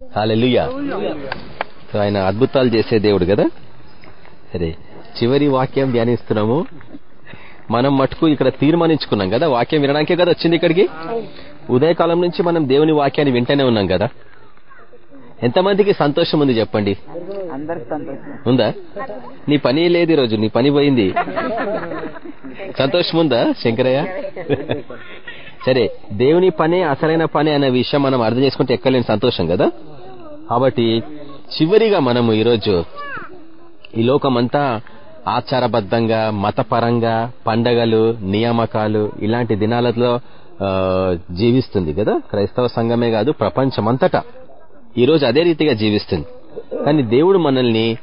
Hallelujah ఆయన అద్భుతాలు చేసే దేవుడు కదా? సరే చివరి వాక్యం ధ్యానిస్తున్నాము. మనం మటుకు ఇక్కడ తీర్మానించుకున్నాం కదా? వాక్యం వినడానికే కదా వచ్చింది ఇక్కడికి? ఉదయకాలం నుంచి మనం దేవుని వాక్యాన్ని వింటూనే ఉన్నాం కదా? ఎంతమందికి సంతోషం ఉంది చెప్పండి? ఉందా? నీ పని లేదు ఈరోజు నీ పని పోయింది. సంతోషం ఉందా శంకరయ్య? సరే దేవుని పనే అసలైన పని అనే విషయం మనం అర్థం చేసుకుంటే ఎక్కలేని సంతోషం కదా? కాబట్టి చివరిగా మనము ఈరోజు ఈ లోకమంతా ఆచారబద్ధంగా మతపరంగా పండగలు నియామకాలు ఇలాంటి దినాలలో జీవిస్తుంది కదా? క్రైస్తవ సంఘమే కాదు ప్రపంచమంతటా ఈరోజు అదే రీతిగా జీవిస్తుంది. కానీ దేవుడు మనల్ని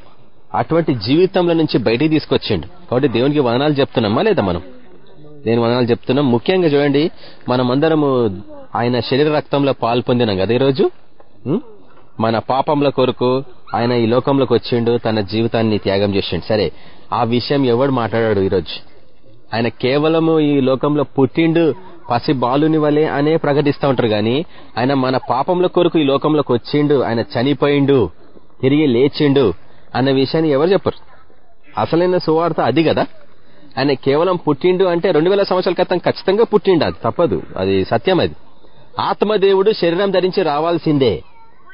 అటువంటి జీవితంలో నుంచి బయటికి తీసుకొచ్చిండు. కాబట్టి దేవునికి వదనాలు చెప్తున్నామా లేదా మనం? నేను వదనాలు చెప్తున్నాం. ముఖ్యంగా చూడండి మనమందరము ఆయన శరీర రక్తంలో పాల్పొందినాం కదా ఈరోజు? మన పాపంల కొరకు ఆయన ఈ లోకంలోకి వచ్చిండు తన జీవితాన్ని త్యాగం చేసిండు. సరే ఆ విషయం ఎవడు మాట్లాడాడు ఈరోజు? ఆయన కేవలము ఈ లోకంలో పుట్టిండు పసి బాలుని వలె అనే ప్రకటిస్తూ ఉంటారు గాని ఆయన మన పాపంల కొరకు ఈ లోకంలోకి వచ్చిండు ఆయన చనిపోయిండు తిరిగి లేచిండు అన్న విషయాన్ని ఎవరు చెప్పరు? అసలైన సువార్త అది కదా. ఆయన కేవలం పుట్టిండు అంటే రెండు వేల సంవత్సరాల క్రితం ఖచ్చితంగా పుట్టిండు. అది తప్పదు. అది సత్యం అది. ఆత్మదేవుడు శరీరం ధరించి రావాల్సిందే.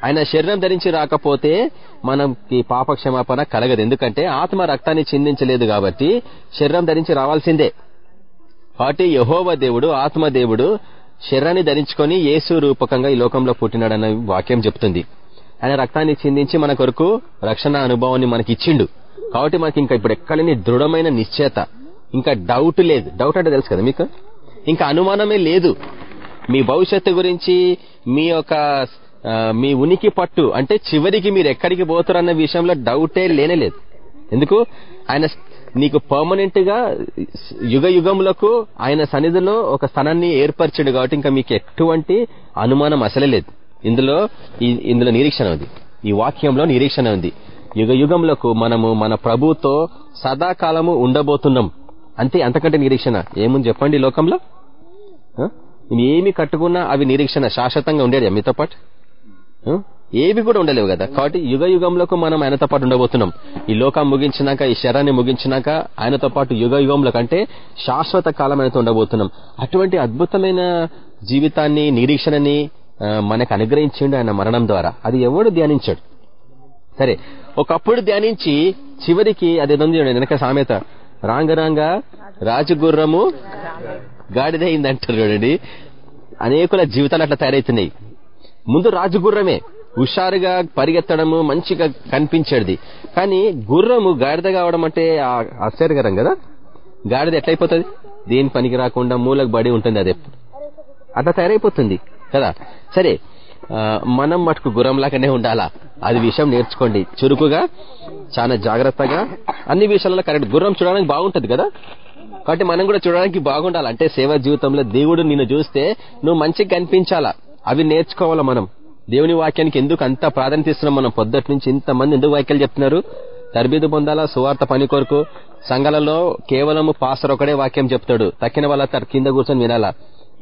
ఆయన శరీరం ధరించి రాకపోతే మనకి పాప క్షమాపణ కలగదు. ఎందుకంటే ఆత్మ రక్తాన్ని చిందించలేదు కాబట్టి శరీరం ధరించి రావాల్సిందే. కాబట్టి యహోవ దేవుడు ఆత్మదేవుడు శరీరాన్ని ధరించుకొని యేసు రూపకంగా ఈ లోకంలో పుట్టినాడన్న వాక్యం చెప్తుంది. ఆయన రక్తాన్ని చిందించి మన కొరకు రక్షణ అనుభవాన్ని మనకి ఇచ్చిండు కాబట్టి మనకి ఇంకా ఇప్పుడు ఎక్కడని దృఢమైన నిశ్చేత ఇంకా డౌట్ లేదు. డౌట్ అంటే తెలుసు కదా మీకు? ఇంకా అనుమానమే లేదు. మీ భవిష్యత్తు గురించి మీ యొక్క మీ ఉనికి పట్టు అంటే చివరికి మీరు ఎక్కడికి పోతారన్న విషయంలో డౌటే లేనేలేదు. ఎందుకు? ఆయన నీకు పర్మనెంట్గా యుగ యుగములకు ఆయన సన్నిధిలో ఒక స్థానాన్ని ఏర్పరిచాడు కాబట్టి ఇంకా మీకు ఎటువంటి అనుమానం అసలే లేదు. ఇందులో ఇందులో నిరీక్షణ ఉంది. ఈ వాక్యంలో నిరీక్షణ ఉంది. యుగ యుగములకు మనము మన ప్రభుతో సదాకాలము ఉండబోతున్నాం. అంతే అంతకంటే నిరీక్షణ. ఏముంది చెప్పండి లోకంలో? ఆ? ఏమి కట్టుకున్నా అవి నిరీక్షణ శాశ్వతంగా ఉండేది మీతో పాటు? ఏవి కూడా ఉండలేవు కదా. కాబట్టి యుగ యుగంలోకి మనం ఆయనతో పాటు ఉండబోతున్నాం. ఈ లోకం ముగించినాక ఈ శరాన్ని ముగించినాక ఆయనతో పాటు యుగ యుగంలో కంటే శాశ్వత కాలం ఆయనతో ఉండబోతున్నాం. అటువంటి అద్భుతమైన జీవితాన్ని నిరీక్షణని మనకు అనుగ్రహించిండు ఆయన మరణం ద్వారా. అది ఎవడు ధ్యానించాడు? సరే ఒకప్పుడు ధ్యానించి చివరికి అది ఉంది చూడండి వెనక సామెత. రాంగరాంగ రాజగుర్రము గాడిదైంది అంటారు చూడండి. అనేకుల జీవితాలు అట్లా తయారైతున్నాయి ముందు రాజగుర్రమే. హుషారుగా పరిగెత్తడము మంచిగా కనిపించేది. కానీ గుర్రము గాడిద కావడం అంటే ఆ- ఆశ్చర్యకరం కదా? గాడిద ఎట్లయిపోతుంది? దేని పనికి రాకుండా మూలకు బడి ఉంటుంది అది. ఎప్పుడు అట్లా తయారైపోతుంది కదా? సరే మనం మటుకు గుర్రంలాగానే ఉండాలా? అది విషయం నేర్చుకోండి. చురుకుగా చాలా జాగ్రత్తగా. అన్ని విషయాలలో కరెక్ట్. గుర్రం చూడడానికి బాగుంటుంది కదా? కాబట్టి మనం కూడా చూడడానికి బాగుండాలి. అంటే సేవా జీవితంలో దేవుడు నిన్ను చూస్తే నువ్వు మంచిగా కనిపించాలా? అవి నేర్చుకోవాలా మనం? దేవుని వాక్యానికి ఎందుకు అంత ప్రాధాన్యత ఇస్తున్నాం మనం? పొద్దుటి నుంచి ఇంతమంది ఎందుకు వాక్యాలు చెప్తున్నారు? తరబీదు పొందాలా సువార్త పని కొరకు సంఘాలలో కేవలము పాస్టర్ ఒకడే వాక్యం చెప్తాడు. తక్కిన వాళ్ళ కింద కూర్చొని వినాలా?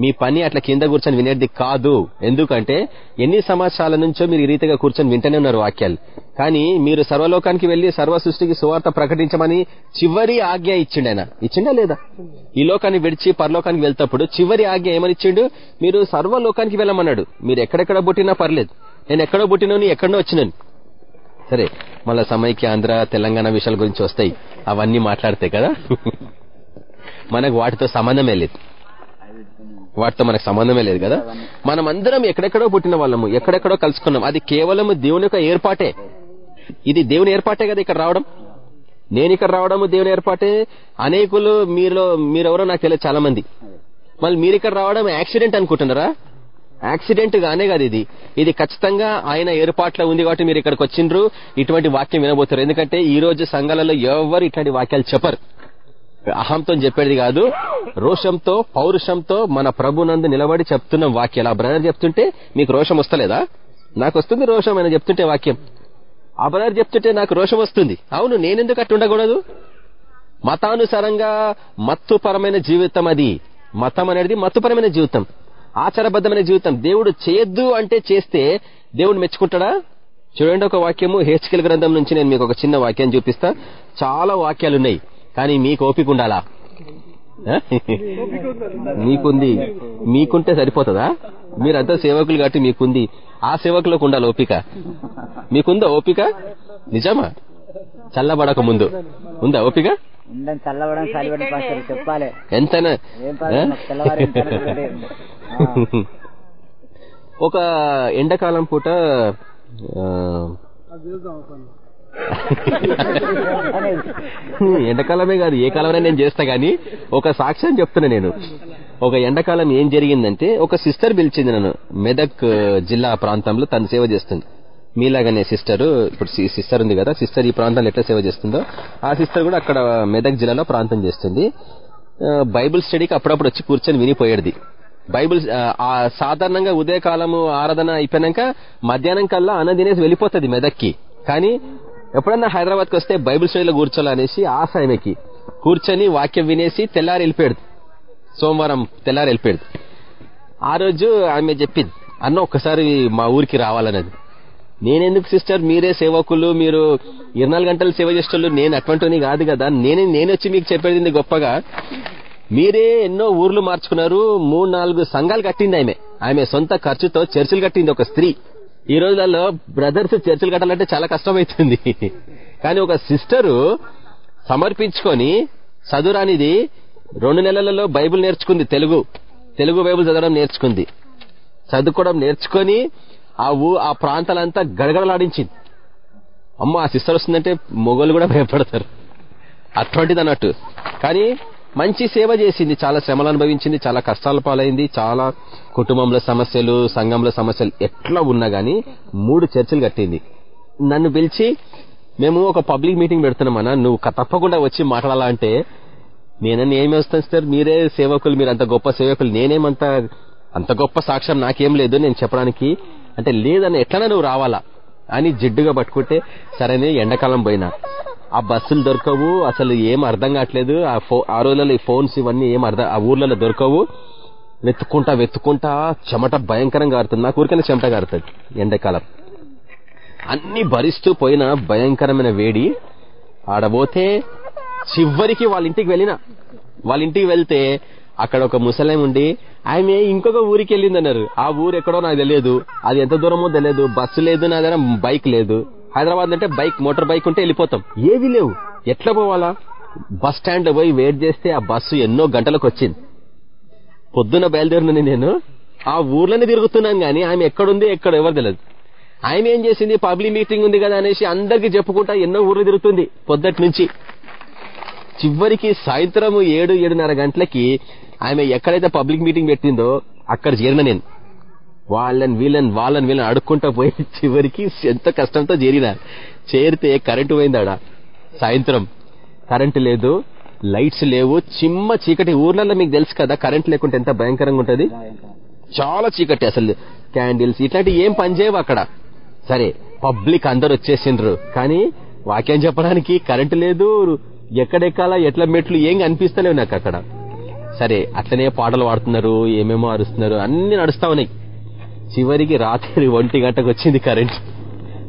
మీ పని అట్లా కింద కూర్చొని వినేది కాదు. ఎందుకంటే ఎన్ని సంవత్సరాల నుంచో మీరు ఈ రీతిగా కూర్చొని వింటనే ఉన్నారు వాక్యాలు. కానీ మీరు సర్వలోకానికి వెళ్ళి సర్వ సృష్టికి సువార్త ప్రకటించమని చివరి ఆజ్ఞ ఇచ్చిండు ఆయన. ఇచ్చిండా లేదా? ఈ లోకాన్ని విడిచి పరలోకానికి వెళ్తప్పుడు చివరి ఆజ్ఞ ఏమని ఇచ్చిండు? మీరు సర్వలోకానికి వెళ్ళమన్నాడు. మీరు ఎక్కడెక్కడ పుట్టినా పర్లేదు. నేను ఎక్కడో పుట్టినని ఎక్కడో వచ్చినాను. సరే మళ్ళా సమైక్య ఆంధ్ర తెలంగాణ విషయాల గురించి వస్తాయి. అవన్నీ మాట్లాడతాయి కదా? మనకు వాటితో సంబంధమే లేదు. వాటితో మనకు సంబంధమే లేదు కదా? మనం అందరం ఎక్కడెక్కడో పుట్టిన వాళ్ళము ఎక్కడెక్కడో కలుసుకున్నాం. అది కేవలం దేవుని యొక్క ఏర్పాటే. ఇది దేవుని ఏర్పాటే కదా ఇక్కడ రావడం? నేను ఇక్కడ రావడము దేవుని ఏర్పాటే? అనేకులు మీలో మీరెవరో నాకు తెలియదు చాలా మంది మళ్ళీ మీరు ఇక్కడ రావడం యాక్సిడెంట్ అనుకుంటున్నారా? యాక్సిడెంట్ గానే కాదు ఇది. ఇది ఖచ్చితంగా ఆయన ఏర్పాట్లో ఉంది కాబట్టి మీరు ఇక్కడికి వచ్చిండ్రు. ఇటువంటి వాక్యం వినబోతారు ఎందుకంటే ఈ రోజు సంఘాలలో ఎవరు ఇట్లాంటి వాక్యాలు చెప్పరు. అహంతో చెప్పేది కాదు. రోషంతో పౌరుషంతో మన ప్రభునందు నిలబడి చెప్తున్న వాక్యాలు. ఆ బ్రదర్ చెప్తుంటే మీకు రోషం వస్తలేదా? నాకు వస్తుంది రోషం ఆయన చెప్తుంటే వాక్యం. ఆ బ్రదర్ చెప్తుంటే నాకు రోషం వస్తుంది. అవును నేనెందుకు అట్టు ఉండకూడదు? మతానుసారంగా మత్తుపరమైన జీవితం అది. మతం అనేది మత్తుపరమైన జీవితం. ఆచారబద్ధమైన జీవితం. దేవుడు చేయొద్దు అంటే చేస్తే దేవుడు మెచ్చుకుంటాడా? చూడండి ఒక వాక్యము హెచ్కెల్ గ్రంథం నుంచి నేను మీకు ఒక చిన్న వాక్యం చూపిస్తా. చాలా వాక్యాలు ఉన్నాయి కానీ మీకు ఓపిక ఉండాలా? మీకుంది. మీకుంటే సరిపోతుందా? మీరంతా సేవకులు కాబట్టి మీకుంది. ఆ సేవకులకు ఉండాలి ఓపిక మీకుందా ఓపిక? నిజమా? చల్లబడక ముందు. ఉందా ఓపిక? పాస్టర్ చెప్పాలి. ఎంతైనా. ఒక ఎండాకాలం పూట ఎండాకాలమే కాదు ఏ కాలమైనా నేను చేస్తా గానీ ఒక సాక్ష్యం చెప్తున్నా నేను. ఒక ఎండాకాలం ఏం జరిగిందంటే ఒక సిస్టర్ పిలిచింది నన్ను. మెదక్ జిల్లా ప్రాంతంలో తను సేవ చేస్తుంది. మీలాగానే సిస్టర్ ఇప్పుడు సిస్టర్ ఉంది కదా సిస్టర్ ఈ ప్రాంతంలో ఎట్లా సేవ చేస్తుందో ఆ సిస్టర్ కూడా అక్కడ మెదక్ జిల్లాలో ప్రాంతం చేస్తుంది. బైబుల్ స్టడీకి అప్పుడప్పుడు వచ్చి కూర్చొని వినిపోయేది. బైబిల్ ఆ, సాధారణంగా ఉదయకాలము ఆరాధన అయిపోయినాక మధ్యాహ్నం కల్లా అన్న తినేసి వెళ్ళిపోతుంది మెదక్కి. కానీ ఎప్పుడన్నా హైదరాబాద్కి వస్తే బైబిల్ స్టడీలో కూర్చోాలనేసి ఆశ ఆమెకి కూర్చొని వాక్యం వినేసి తెల్లారి వెళ్ళిపోయాడు. సోమవారం తెల్లారి వెళ్ళిపోయాడు. ఆ రోజు ఆమె చెప్పింది అన్న ఒక్కసారి మా ఊరికి రావాలన్నది. నేనెందుకు సిస్టర్? మీరే సేవకులు మీరు ఇరవై గంటలు సేవ చేసేటోళ్ళు నేను అటువంటిని కాదు కదా. నేనే నేను వచ్చి మీకు చెప్పేది గొప్పగా? మీరే ఎన్నో ఊర్లు మార్చుకున్నారు మూడు నాలుగు సంఘాలు కట్టింది ఆమె. ఆమె సొంత ఖర్చుతో చర్చిలు కట్టింది ఒక స్త్రీ. ఈ రోజులలో బ్రదర్స్ చర్చలు కట్టాలంటే చాలా కష్టమవుతుంది కానీ ఒక సిస్టరు సమర్పించుకొని చదురానిది రెండు నెలలలో బైబిల్ నేర్చుకుంది తెలుగు. తెలుగు బైబుల్ చదవడం నేర్చుకుంది. చదువుకోవడం నేర్చుకొని ఆ ఊ ఆ ప్రాంతాలంతా గడగడలాడించింది. అమ్మ ఆ సిస్టర్ వస్తుందంటే మొగోళ్ళు కూడా భయపడతారు. అటువంటిది అన్నట్టు కానీ మంచి సేవ చేసింది చాలా శ్రమలు అనుభవించింది చాలా కష్టాల పాలైంది చాలా కుటుంబంలో సమస్యలు సంఘంలో సమస్యలు ఎట్లా ఉన్నా గానీ మూడు చర్చలు కట్టింది. నన్ను పిలిచి మేము ఒక పబ్లిక్ మీటింగ్ పెడుతున్నామన్నా నువ్వు తప్పకుండా వచ్చి మాట్లాడాలంటే నేనన్నీ ఏమి వస్తాను సార్? మీరే సేవకులు మీరు అంత గొప్ప సేవకులు నేనేమంత అంత గొప్ప సాక్ష్యం నాకేం లేదు నేను చెప్పడానికి. అంటే లేదని ఎట్లనా నువ్వు రావాలా? అని జిడ్డుగా పట్టుకుంటే సరేనే ఎండాకాలం పోయినా. ఆ బస్సులు దొరకవు అసలు ఏం అర్థం కావట్లేదు. ఆ ఫో ఆ రోజులలో ఈ ఫోన్స్ ఇవన్నీ ఏం అర్థం ఆ ఊర్లలో దొరకవు. వెతుక్కుంటా వెతుక్కుంటా చెమట భయంకరంగా కారుతుంది నాకు ఊరికైనా చెమట కారుతుంది ఎండాకాలం. అన్ని భరిస్తూ పోయిన భయంకరమైన వేడి. ఆడబోతే చివరికి వాళ్ళ ఇంటికి వెళ్ళిన. వాళ్ళ ఇంటికి వెళ్తే అక్కడ ఒక ముసలేం ఉండి ఆమె ఇంకొక ఊరికి వెళ్ళిందన్నారు. ఆ ఊరు ఎక్కడో నాకు తెలియదు. అది ఎంత దూరమో తెలియదు. బస్సు లేదు నా దగ్గర బైక్ లేదు. హైదరాబాద్ అంటే బైక్ మోటార్ బైక్ ఉంటే వెళ్ళిపోతాం. ఏవి లేవు. ఎట్లా పోవాలా? బస్ స్టాండ్ పోయి వెయిట్ చేస్తే ఆ బస్సు ఎన్నో గంటలకు వచ్చింది. పొద్దున బయలుదేరినని నేను ఆ ఊర్లోనే తిరుగుతున్నాను గానీ ఆమె ఎక్కడుంది ఎక్కడ ఎవరు తెలియదు. ఆయన ఏం చేసింది? పబ్లిక్ మీటింగ్ ఉంది కదా అనేసి అందరికి చెప్పుకుంటా ఎన్నో ఊర్లు తిరుగుతుంది పొద్దటి నుంచి. చివరికి సాయంత్రం ఏడు ఏడున్నర గంటలకి ఆమె ఎక్కడైతే పబ్లిక్ మీటింగ్ పెట్టిందో అక్కడ చేరిన నేను. వాళ్ళని వీళ్ళని వాళ్ళని వీళ్ళని అడుక్కుంటా పోయి చివరికి ఎంత కష్టంతో చేరిన. చేరితే కరెంటు పోయిందాడ? సాయంత్రం. కరెంటు లేదు లైట్స్ లేవు చిమ్మ చీకటి. ఊర్లలో మీకు తెలుసు కదా కరెంట్ లేకుంటే ఎంత భయంకరంగా ఉంటది? చాలా చీకటి అసలు. క్యాండిల్స్ ఇట్లాంటి ఏం పనిచేయవు అక్కడ. సరే పబ్లిక్ అందరు వచ్చేసిండ్రు. కానీ వాక్యం చెప్పడానికి కరెంటు లేదు ఎక్కడెక్కాలా ఎట్ల మెట్లు ఏం కనిపిస్తలేవు నాకు అక్కడ. సరే అట్లనే పాటలు పాడుతున్నారు ఏమేమో అరుస్తున్నారు అన్ని నడుస్తా ఉన్నాయి. చివరికి రాత్రి ఒంటి గంటకు వచ్చింది కరెంట్.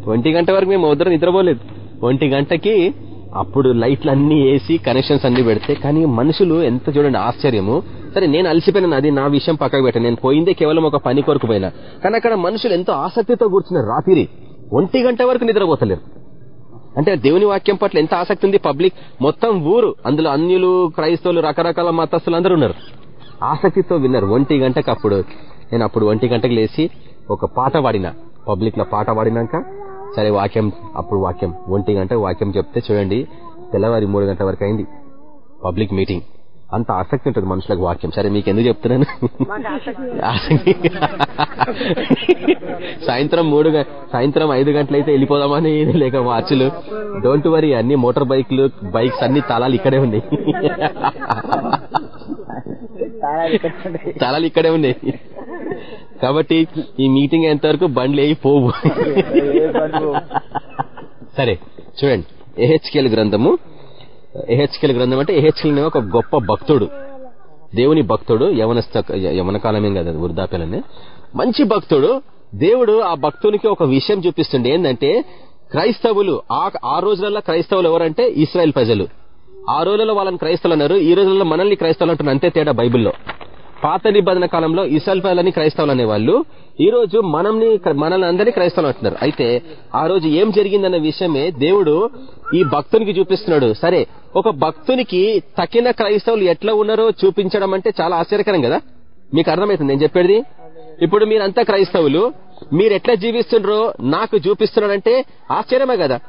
ఒంటి గంట వరకు మేము ఉదరం నిద్రపోలేదు. ఒంటి గంటకి అప్పుడు లైట్లు అన్ని వేసి కనెక్షన్స్ అన్ని పెడితే కానీ మనుషులు ఎంత చూడండి ఆశ్చర్యము. సరే నేను అలసిపోయినాను అది నా విషయం పక్కకు పెట్టాను నేను పోయిందే కేవలం ఒక పని కొరకు పోయినా కానీ అక్కడ మనుషులు ఎంతో ఆసక్తితో కూర్చున్నారు రాత్రి. ఒంటి గంట వరకు నిద్రపోతలేరు. అంటే దేవుని వాక్యం పట్ల ఎంత ఆసక్తి ఉంది? పబ్లిక్ మొత్తం ఊరు అందులో అన్యులు క్రైస్తవులు రకరకాల మతస్థులు అందరూ ఉన్నారు. ఆసక్తితో విన్నారు. ఒంటి గంటకు అప్పుడు నేను అప్పుడు ఒంటి గంటకు లేచి ఒక పాట పాడిన పబ్లిక్లో పాట పాడినాక సరే వాక్యం అప్పుడు వాక్యం ఒంటి గంట వాక్యం చెప్తే చూడండి తెల్లవారి మూడు గంటల వరకు అయింది. Public meeting. అంత ఆసక్తి ఉంటుంది మనుషులకు వాక్యం. సరే మీకు ఎందుకు చెప్తున్నాను. సాయంత్రం మూడు సాయంత్రం ఐదు గంటలైతే వెళ్ళిపోదామని లేక వాచ్లు డోంట్ వరీ అన్ని మోటార్ బైక్లు బైక్స్ అన్ని తాళాలు ఇక్కడే ఉన్నాయి. తాళాలు ఇక్కడే ఉన్నాయి. కాబట్టి ఈ మీటింగ్ అయ్యేంత వరకు బండ్లు ఏవి పోవు? సరే చూడండి. ఎహెచ్కేల్ గ్రంథము. ఎహెచ్కేల్ గ్రంథం అంటే ఎహెచ్కేల్ ఒక గొప్ప భక్తుడు. దేవుని భక్తుడు యవనస్థ యవన కాలమేం కదా వృద్ధాప్యాలనే మంచి భక్తుడు. దేవుడు ఆ భక్తునికి ఒక విషయం చూపిస్తుండే ఏంటంటే క్రైస్తవులు ఆ ఆ రోజులలో క్రైస్తవులు ఎవరంటే ఇస్రాయల్ ప్రజలు. ఆ రోజులలో వాళ్ళని క్రైస్తవులు అన్నారు ఈ రోజుల్లో మనల్ని క్రైస్తవులు అంటున్నారు అంతే తేడా బైబిల్లో. పాత నిబంధన కాలంలో ఇసల్ఫలని క్రైస్తవులు అనేవాళ్ళు ఈ రోజు మనల్ని మనల్ని అందరినీ క్రైస్తవులు అంటున్నారు. అయితే ఆ రోజు ఏం జరిగిందన్న విషయమే దేవుడు ఈ భక్తునికి చూపిస్తున్నాడు. సరే ఒక భక్తునికి తక్కిన క్రైస్తవులు ఎట్లా ఉన్నారో చూపించడం అంటే చాలా ఆశ్చర్యకరం కదా? మీకు అర్థమవుతుంది నేను చెప్పేది? ఇప్పుడు మీరంతా క్రైస్తవులు మీరు ఎట్లా జీవిస్తుండ్రో నాకు చూపిస్తున్నాడంటే ఆశ్చర్యమే కదా.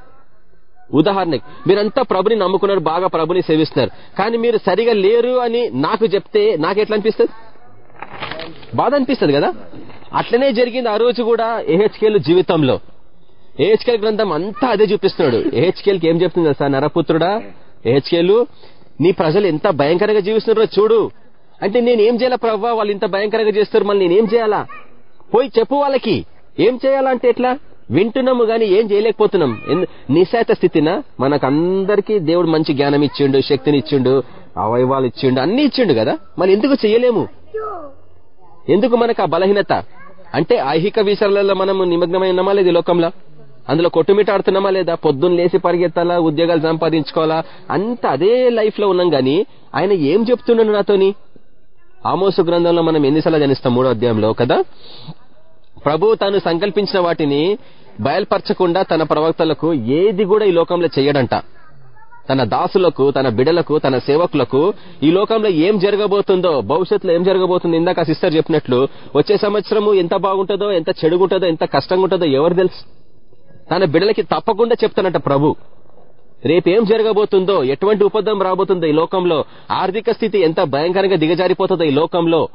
ఉదాహరణకి మీరంతా ప్రభుని నమ్ముకున్నారు బాగా ప్రభుని సేవిస్తున్నారు. కానీ మీరు సరిగా లేరు అని నాకు చెప్తే నాకు ఎట్లా అనిపిస్తుంది బాధ అనిపిస్తుంది కదా? అట్లనే జరిగింది ఆ రోజు కూడా ఏహెచ్కేల్ జీవితంలో. ఏహెచ్కేల్ గ్రంథం అంతా అదే చూపిస్తున్నాడు. ఏహెచ్కేల్కి ఏం చెప్తుంది సార్ నరపుత్రుడా ఏహెచ్కేలు నీ ప్రజలు ఎంత భయంకరంగా జీవిస్తున్నారో చూడు. అంటే నేను ఏం చేయాలా ప్రవ్వా? వాళ్ళు ఇంత భయంకరంగా చేస్తారు మళ్ళీ నేనేం చేయాలా? పోయి చెప్పు వాళ్ళకి. ఏం చేయాలంటే ఎట్లా? వింటున్నాము గాని ఏం చేయలేకపోతున్నాం. నిశాత స్థితిన మనకందరికీ దేవుడు మంచి జ్ఞానం ఇచ్చిండు శక్తిని ఇచ్చిండు అవయవాలు ఇచ్చిండు అన్ని ఇచ్చిండు కదా? మరి ఎందుకు చేయలేము? ఎందుకు మనకు ఆ బలహీనత? అంటే ఐహిక విషయాలలో మనము నిమగ్నమై ఉన్నామా లేదు లోకంలో? అందులో కొట్టుమిటాడుతున్నామా లేదా? పొద్దున్న లేసి పరిగెత్తాలా? ఉద్యోగాలు సంపాదించుకోవాలా? అంత అదే లైఫ్లో ఉన్నాం గాని ఆయన ఏం చెప్తున్నాడు నాతోని? ఆమోసు గ్రంథంలో మనం ఎన్నిసార్లు జనిస్తాం మూడో అధ్యాయంలో కదా? ప్రభు తాను సంకల్పించిన వాటిని బయల్పరచకుండా తన ప్రవక్తలకు ఏది కూడా ఈ లోకంలో చెయ్యడంట. తన దాసులకు తన బిడలకు తన సేవకులకు ఈ లోకంలో ఏం జరగబోతుందో భవిష్యత్తులో ఏం జరగబోతుంది ఇందాక సిస్టర్ చెప్పినట్లు వచ్చే సంవత్సరము ఎంత బాగుంటుందో ఎంత చెడుగుంటుందో ఎంత కష్టంగా ఉంటుందో ఎవరు తెలుసు? తన బిడలకి తప్పకుండా చెప్తానంట ప్రభు. రేపేం జరగబోతుందో ఎటువంటి ఉపద్రం రాబోతుందో ఈ లోకంలో ఆర్థిక స్థితి ఎంత భయంకరంగా దిగజారిపోతుందో ఈ లోకంలో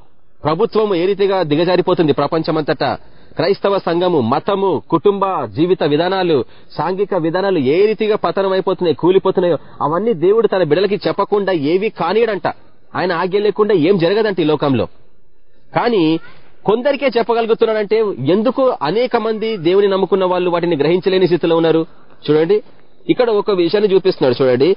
ప్రభుత్వం ఏ రీతిగా దిగజారిపోతుంది ప్రపంచమంతటా? క్రైస్తవ సంఘము మతము కుటుంబ జీవిత విధానాలు సాంఘిక విధానాలు ఏ రీతిగా పతనం అయిపోతున్నాయి కూలిపోతున్నాయో అవన్నీ దేవుడు తన బిడలకి చెప్పకుండా ఏవి కానియడంట. ఆయన ఆజ్ఞ లేకుండా ఏం జరగదంట ఈ లోకంలో. కానీ కొందరికే చెప్పగలుగుతున్నాడంటే ఎందుకు అనేక మంది దేవుని నమ్ముకున్న వాళ్ళు వాటిని గ్రహించలేని స్థితిలో ఉన్నారు? చూడండి. ఇక్కడ ఒక విషయాన్ని చూపిస్తున్నాడు చూడండి.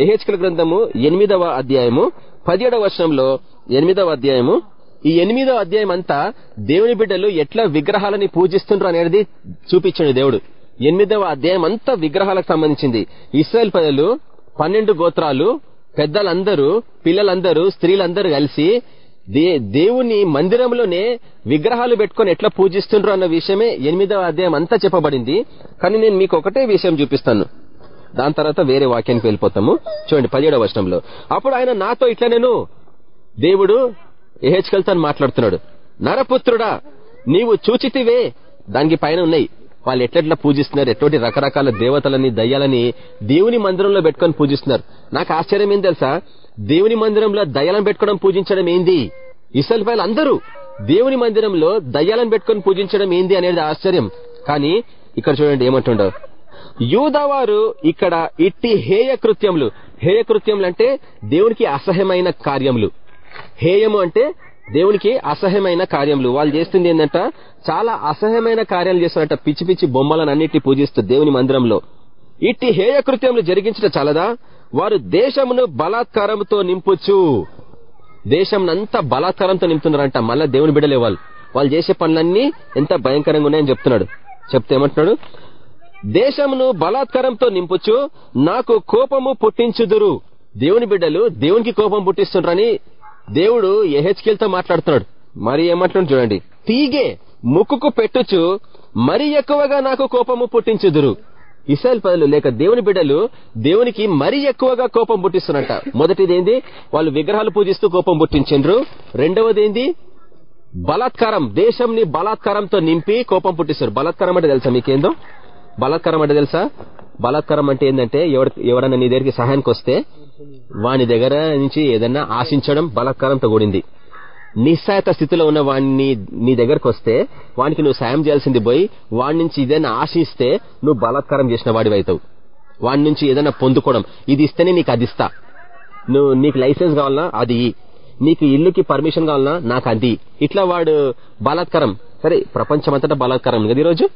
ఎహెచ్కల గ్రంథము ఎనిమిదవ అధ్యాయము పదిహేడవ వర్షంలో ఎనిమిదవ అధ్యాయము ఈ ఎనిమిదవ అధ్యాయం అంతా దేవుని బిడ్డలు ఎట్లా విగ్రహాలని పూజిస్తుండ్రు అనేది చూపించండి దేవుడు. ఎనిమిదవ అధ్యాయం అంతా విగ్రహాలకు సంబంధించింది. ఇస్రాయల్ ప్రజలు పన్నెండు గోత్రాలు పెద్దలందరూ పిల్లలందరూ స్త్రీలందరూ కలిసి దే దేవుని మందిరంలోనే విగ్రహాలు పెట్టుకొని ఎట్లా పూజిస్తుండ్రు అన్న విషయమే ఎనిమిదవ అధ్యాయం అంతా చెప్పబడింది. కానీ నేను మీకు ఒకటే విషయం చూపిస్తాను. దాని తర్వాత వేరే వాక్యానికి వెళ్ళిపోతాము. చూడండి పదిహేడవ వర్షంలో అప్పుడు ఆయన నాతో ఇట్లా నేను దేవుడు ఎహెచ్కల్తో మాట్లాడుతున్నాడు. నరపుత్రుడా నీవు చూచితివే. దానికి పైన ఉన్నాయి. వాళ్ళు ఎట్లెట్లా పూజిస్తున్నారు? ఎటువంటి రకరకాల దేవతలని దయ్యాలని దేవుని మందిరంలో పెట్టుకొని పూజిస్తున్నారు. నాకు ఆశ్చర్యం ఏం తెలుసా? దేవుని మందిరంలో దయ్యాలను పెట్టుకోవడం పూజించడం ఏంది? ఇసల్ పైలు అందరూ దేవుని మందిరంలో దయ్యాలను పెట్టుకొని పూజించడం ఏంది అనేది ఆశ్చర్యం. కానీ ఇక్కడ చూడండి ఏమంటుండో. యూదవారు ఇక్కడ ఇట్టి హేయ కృత్యములు హేయ కృత్యములు అంటే దేవునికి అసహ్యమైన కార్యములు. హేయము అంటే దేవునికి అసహ్యమైన కార్యములు. వాళ్ళు చేస్తుంది ఏంటంట చాలా అసహ్యమైన కార్యాలు చేస్తారంట పిచ్చి పిచ్చి బొమ్మలను అన్నిటి పూజిస్తూ దేవుని మందిరంలో. ఇట్టి హేయ కృత్యములు జరిగించడం చాలదా? వారు దేశమును బలాత్కారంతో నింపుచు. దేశంనంతా బలాత్కారంతో నింపుతున్నారంట మళ్ళా దేవుని బిడలే వాళ్ళు. వాళ్ళు చేసే పనులన్నీ ఎంత భయంకరంగా ఉన్నాయని చెప్తున్నాడు. చెప్తే ఏమంటున్నాడు? దేశమును బలాత్కారంతో నింపుచు నాకు కోపము పుట్టించుదురు. దేవుని బిడ్డలు దేవునికి కోపం పుట్టిస్తుండ్రని దేవుడు ఎహెచ్కేల్తో మాట్లాడుతున్నాడు. మరి ఏమంటున్నాడు చూడండి. తీగే ముక్కుకు పెట్టుచు మరి ఎక్కువగా నాకు కోపము పుట్టించుదురు. ఇస్రాయల్ పదలు లేక దేవుని బిడ్డలు దేవునికి మరీ ఎక్కువగా కోపం పుట్టిస్తున్నట్ట మొదటిది ఏంది? వాళ్ళు విగ్రహాలు పూజిస్తూ కోపం పుట్టించిండ్రు. రెండవది ఏంది? బలాత్కారం దేశంని బలాత్కారంతో నింపి కోపం పుట్టిస్తారు బలాత్కారం అంటే తెలుసా మీకేందో? బలాత్కారం అంటే తెలుసా? బలాత్కారం అంటే ఏంటంటే ఎవరు నీ దగ్గరికి సహాయానికి వస్తే వాని దగ్గర నుంచి ఏదన్నా ఆశించడం బలాత్కారంతో కూడింది నిస్సాయత స్థితిలో ఉన్న వాడిని నీ దగ్గరకు వస్తే వానికి నువ్వు సాయం చేయాల్సింది పోయి వాడి నుంచి ఏదైనా ఆశిస్తే నువ్వు బలాత్కారం చేసిన వాడివి అవుతావు. వాడి నుంచి ఏదైనా పొందుకోవడం ఇది ఇస్తేనే నీకు అది ఇస్తా. నువ్వు నీకు లైసెన్స్ కావాలన్నా అది నీకు ఇల్లుకి పర్మిషన్ కావాలన్నా నాకు అది ఇట్లా వాడు బలాత్కారం సరే ప్రపంచమంతటా బలాత్కారం ఉంది కదా ఈరోజు?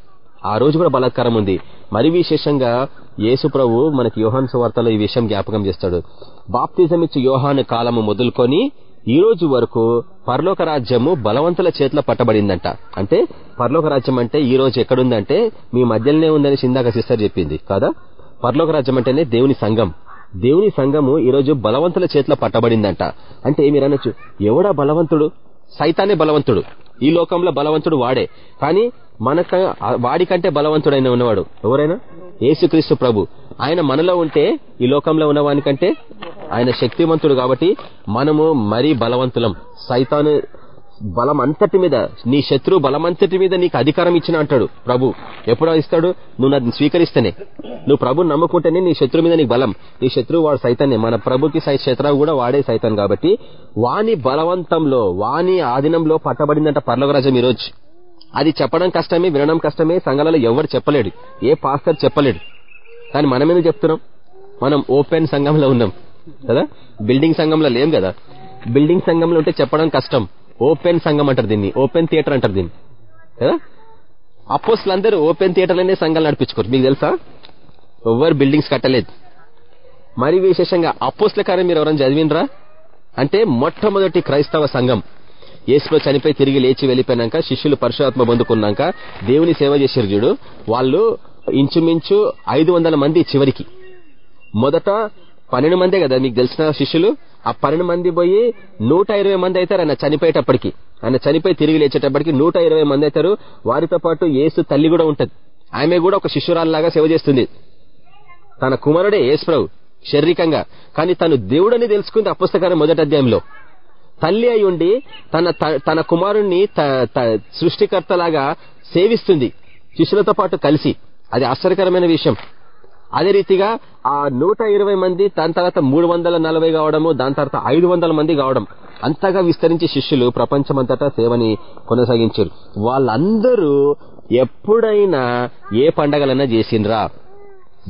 ఆ రోజు కూడా బలాత్కారం ఉంది. మరి విశేషంగా యేసు ప్రభు మనకి యోహాన్ సువార్తలో ఈ విషయం జ్ఞాపకం చేస్తాడు. బాప్తిజం ఇచ్చి యోహాను కాలము మొదలుకొని ఈ రోజు వరకు పరలోక రాజ్యము బలవంతుల చేతిలో పట్టబడిందంట. అంటే పరలోక రాజ్యం అంటే ఈ రోజు ఎక్కడుందంటే మీ మధ్యలోనే ఉందని సిందాక సిస్టర్ చెప్పింది కాదా? పరలోక రాజ్యం అంటేనే దేవుని సంఘం. దేవుని సంఘము ఈ రోజు బలవంతుల చేతిలో పట్టబడిందంట. అంటే మీరు అనొచ్చు ఎవడా బలవంతుడు? సైతానే బలవంతుడు. ఈ లోకంలో బలవంతుడు వాడే. కానీ మనక వాడికంటే బలవంతుడైన ఉన్నవాడు ఎవరైనా? యేసుక్రీస్తు ప్రభు. ఆయన మనలో ఉంటే ఈ లోకంలో ఉన్నవానికంటే ఆయన శక్తివంతుడు కాబట్టి మనము మరీ బలవంతులం. సైతాను బలం అంతటి మీద నీ శత్రు బలమంతటి మీద నీకు అధికారం ఇచ్చిన అంటాడు ప్రభు. ఎప్పుడో ఇస్తాడు? నువ్వు నన్ను స్వీకరిస్తేనే. నువ్వు ప్రభు నమ్ముకుంటేనే నీ శత్రు మీద నీకు బలం. నీ శత్రువు వాడు సైతాన్నే మన ప్రభుకి శత్రువు కూడా వాడే సైతాన్ కాబట్టి వాని బలవంతంలో వాని ఆధీనంలో పట్టబడిందంట పర్లవరాజం ఈరోజు. అది చెప్పడం కష్టమే వినడం కష్టమే సంఘాలలో ఎవరు చెప్పలేడు. ఏ పాస్టర్ చెప్పలేడు. కానీ మనం ఎందుకు చెప్తున్నాం? మనం ఓపెన్ సంఘంలో ఉన్నాం. కదా? బిల్డింగ్ సంఘంలో లేం కదా? బిల్డింగ్ సంఘంలో ఉంటే చెప్పడం కష్టం. ఓపెన్ సంఘం అంటారు దీన్ని. ఓపెన్ థియేటర్ అంటారు దీన్ని. కదా? అపోస్లందరూ ఓపెన్ థియేటర్లోనే సంఘాలు నడిపించుకోరు. మీకు తెలుసా? ఎవరు బిల్డింగ్స్ కట్టలేదు. మరి విశేషంగా అపోస్ల కార్యం మీరు ఎవరైనా చదివినరా? అంటే మొట్టమొదటి క్రైస్తవ సంఘం. యేసులో చనిపోయి తిరిగి లేచి వెళ్ళిపోయినాక శిష్యులు పరశురాత్మ పొందుకున్నాక దేవుని సేవ చేశారు చూడు. వాళ్ళు ఇంచుమించు ఐదు వందల మంది చివరికి. మొదట పన్నెండు మందే కదా మీకు తెలిసిన శిష్యులు? ఆ పన్నెండు మంది పోయి నూట ఇరవై మంది అవుతారు ఆయన చనిపోయేటప్పటికి. ఆయన చనిపోయి తిరిగి లేచేటప్పటికి నూట ఇరవై మంది అవుతారు. వారితో పాటు యేసు తల్లి కూడా ఉంటది. ఆమె కూడా ఒక శిష్యురాల్లాగా సేవ చేస్తుంది. తన కుమారుడే యేసు ప్రభు శారీరకంగా. కానీ తను దేవుడని తెలుసుకుంది అపుస్తకారం మొదటి అధ్యాయంలో. తల్లి అయి ఉండి తన తన కుమారుణ్ణి సృష్టికర్తలాగా సేవిస్తుంది. శిష్యులతో పాటు కలిసి. అది ఆశ్చర్యకరమైన విషయం. అదే రీతిగా ఆ నూట ఇరవై మంది దాని తర్వాత మూడు వందల నలభై కావడము దాని తర్వాత ఐదు వందల మంది కావడం అంతగా విస్తరించి శిష్యులు ప్రపంచమంతటా సేవని కొనసాగించారు. వాళ్ళందరూ ఎప్పుడైనా ఏ పండగలన్నా చేసిండ్రా?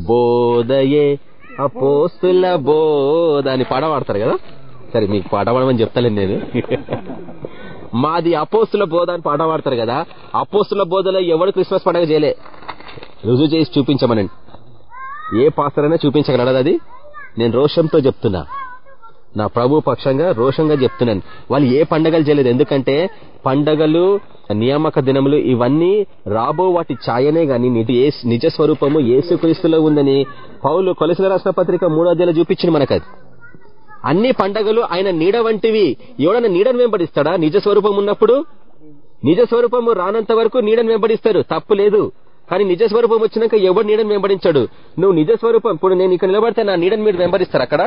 బోధయే అపోస్తుల బోధ అని పాడవాడతారు కదా? సరే మీకు పాట పాడమని చెప్తాలేను నేను. మాది అపోస్తుల బోధ అని పాట పాడతారు కదా అపోస్తుల బోధలో ఎవడు క్రిస్మస్ పండుగ చేయలే? రుజువు చేసి చూపించమనండి. ఏ పాత్రైనా చూపించగలడు అది? నేను రోషంతో చెప్తున్నా. నా ప్రభు పక్షంగా రోషంగా చెప్తున్నాను. వాళ్ళు ఏ పండగలు చేయలేదు. ఎందుకంటే పండగలు నియామక దినములు ఇవన్నీ రాబో వాటి ఛాయనే గాని నిజ స్వరూపము ఏసుక్రీస్తులో ఉందని పౌలు కొలసిన రాసిన పత్రిక మూడో అధ్యాయులు చూపించింది మనకది. అన్ని పండగలు ఆయన నీడ వంటివి. ఎవడన్నా నీడను వెంబడిస్తాడా? నిజ స్వరూపం ఉన్నప్పుడు? నిజ స్వరూపము రానంత వరకు నీడను వెంబడిస్తారు. తప్పు లేదు. కానీ నిజ స్వరూపం వచ్చినాక ఎవడు నీడని వెంబడించాడు? నువ్వు నిజ స్వరూపం. ఇప్పుడు నేను ఇక్కడ నిలబడితే నా నీడని మీరు వెంబడిస్తారు అక్కడ?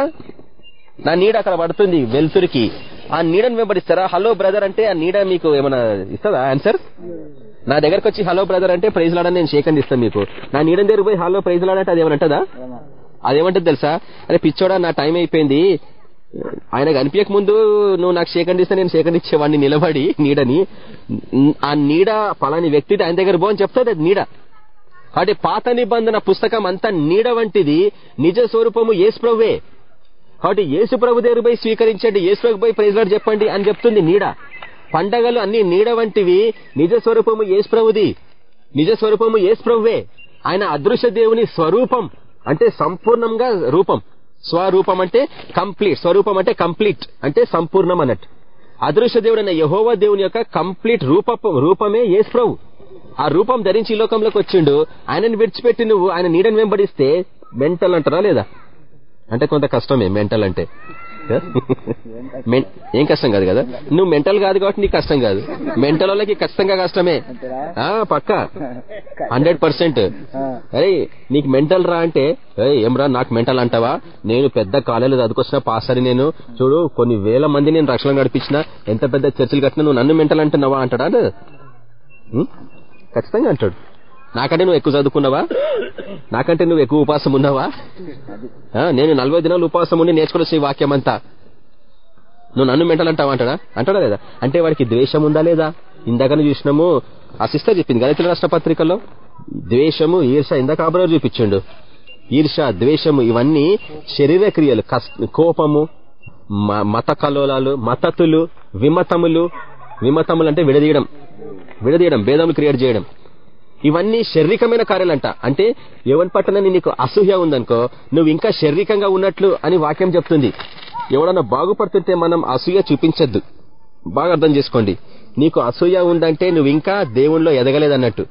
నా నీడ అక్కడ పడుతుంది వెలుతురికి. ఆ నీడని వెంబడిస్తారా? హలో బ్రదర్ అంటే ఆ నీడ మీకు ఏమైనా ఇస్తుందా? ఆన్సర్ నా దగ్గరకు వచ్చి హలో బ్రదర్ అంటే ప్రైజ్ లాడని నేను షేకండి ఇస్తాను మీకు. నా నీడని దగ్గర పోయి హలో ప్రైజ్ లాడంటే అది ఏమంటదా అదేమంటది తెలుసా? అరే పిచ్చోడా నా టైం అయిపోయింది. ఆయన కనిపించక ముందు నువ్వు నాకు సేకండ్ ఇస్తే నేను సేకండ్ ఇచ్చేవాడిని నిలబడి నీడని. ఆ నీడ పలాని వ్యక్తి ఆయన దగ్గర పో అని చెప్తుంది అది నీడ. కాబట్టి పాత నిబంధన పుస్తకం అంతా నీడ వంటిది నిజ స్వరూపము యేసుప్రభువే కాబట్టి ఏసుప్రభు దగ్గర పోయి స్వీకరించండి ఏసుప్రభు పోయి ప్రైజ్లాడు చెప్పండి అని చెప్తుంది నీడ. పండగలు అన్ని నీడ వంటివి నిజ స్వరూపము ఏసుప్రభుది నిజ స్వరూపము యేసుప్రభువే ఆయన అదృశ్య దేవుని స్వరూపం అంటే సంపూర్ణంగా రూపం. స్వరూపం అంటే కంప్లీట్ స్వరూపం అంటే కంప్లీట్ అంటే సంపూర్ణం అన్నట్టు అదృశ్య దేవుడు అనే దేవుని యొక్క కంప్లీట్ రూప రూపమే యేసు ప్రభు. ఆ రూపం ధరించి ఈ లోకంలోకి వచ్చిండు ఆయనను విడిచిపెట్టి నువ్వు ఆయన నీడని వెంబడిస్తే మెంటల్ అంటారా లేదా? అంటే కొంత కష్టమే మెంటల్ అంటే ఏం కష్టం కాదు కదా? నువ్వు మెంటల్ కాదు కాబట్టి నీకు కష్టం కాదు. మెంటల్ వాళ్ళకి ఖచ్చితంగా కష్టమే. పక్క. Hundred percent. అరే నీకు మెంటల్ రా అంటే ఏం రా నాకు మెంటల్ అంటావా? నేను పెద్ద కాలేజీలో చదువుకొచ్చిన పాస్టర్ని నేను. చూడు కొన్ని వేల మంది నేను రక్షణ నడిపించిన ఎంత పెద్ద చర్చలు కట్టినా నువ్వు నన్ను మెంటల్ అంటున్నావా అంటాడా? ఖచ్చితంగా అంటాడు. నాకంటే నువ్వు ఎక్కువ చదువుకున్నావా? నాకంటే నువ్వు ఎక్కువ ఉపాసం ఉన్నావా? నేను నలభై దినాలు ఉపాసం ఉండి నేర్చుకుని వాక్యం అంతా. నువ్వు నన్ను మెంటల్ అంటావా అంటాడా? అంటాడా లేదా? అంటే వాడికి ద్వేషం ఉందా లేదా? ఇందాకనే చూసినాము ఆ సిస్టర్ చెప్పింది గణితుల రాష్ట్ర పత్రికలో ద్వేషము ఈర్ష ఇందాక ఆబరో చూపించిండు. ఈర్ష ద్వేషము ఇవన్నీ శరీర క్రియలు. కోపము మత కలోలాలు మతతులు విమతములు. విమతములు అంటే విడదీయడం. విడదీయడం భేదములు క్రియేట్ చేయడం. ఇవన్నీ శారీరకమైన కార్యాలంట. అంటే ఎవరి పట్ల నీకు అసూహ్య ఉందనుకో నువ్వు ఇంకా శారీరకంగా ఉన్నట్లు అని వాక్యం చెప్తుంది. ఎవడన్నా బాగుపడుతుంటే మనం అసూయ చూపించద్దు. బాగా అర్థం చేసుకోండి. నీకు అసూయ ఉందంటే నువ్వు ఇంకా దేవుణ్ణిలో ఎదగలేదన్నట్టు.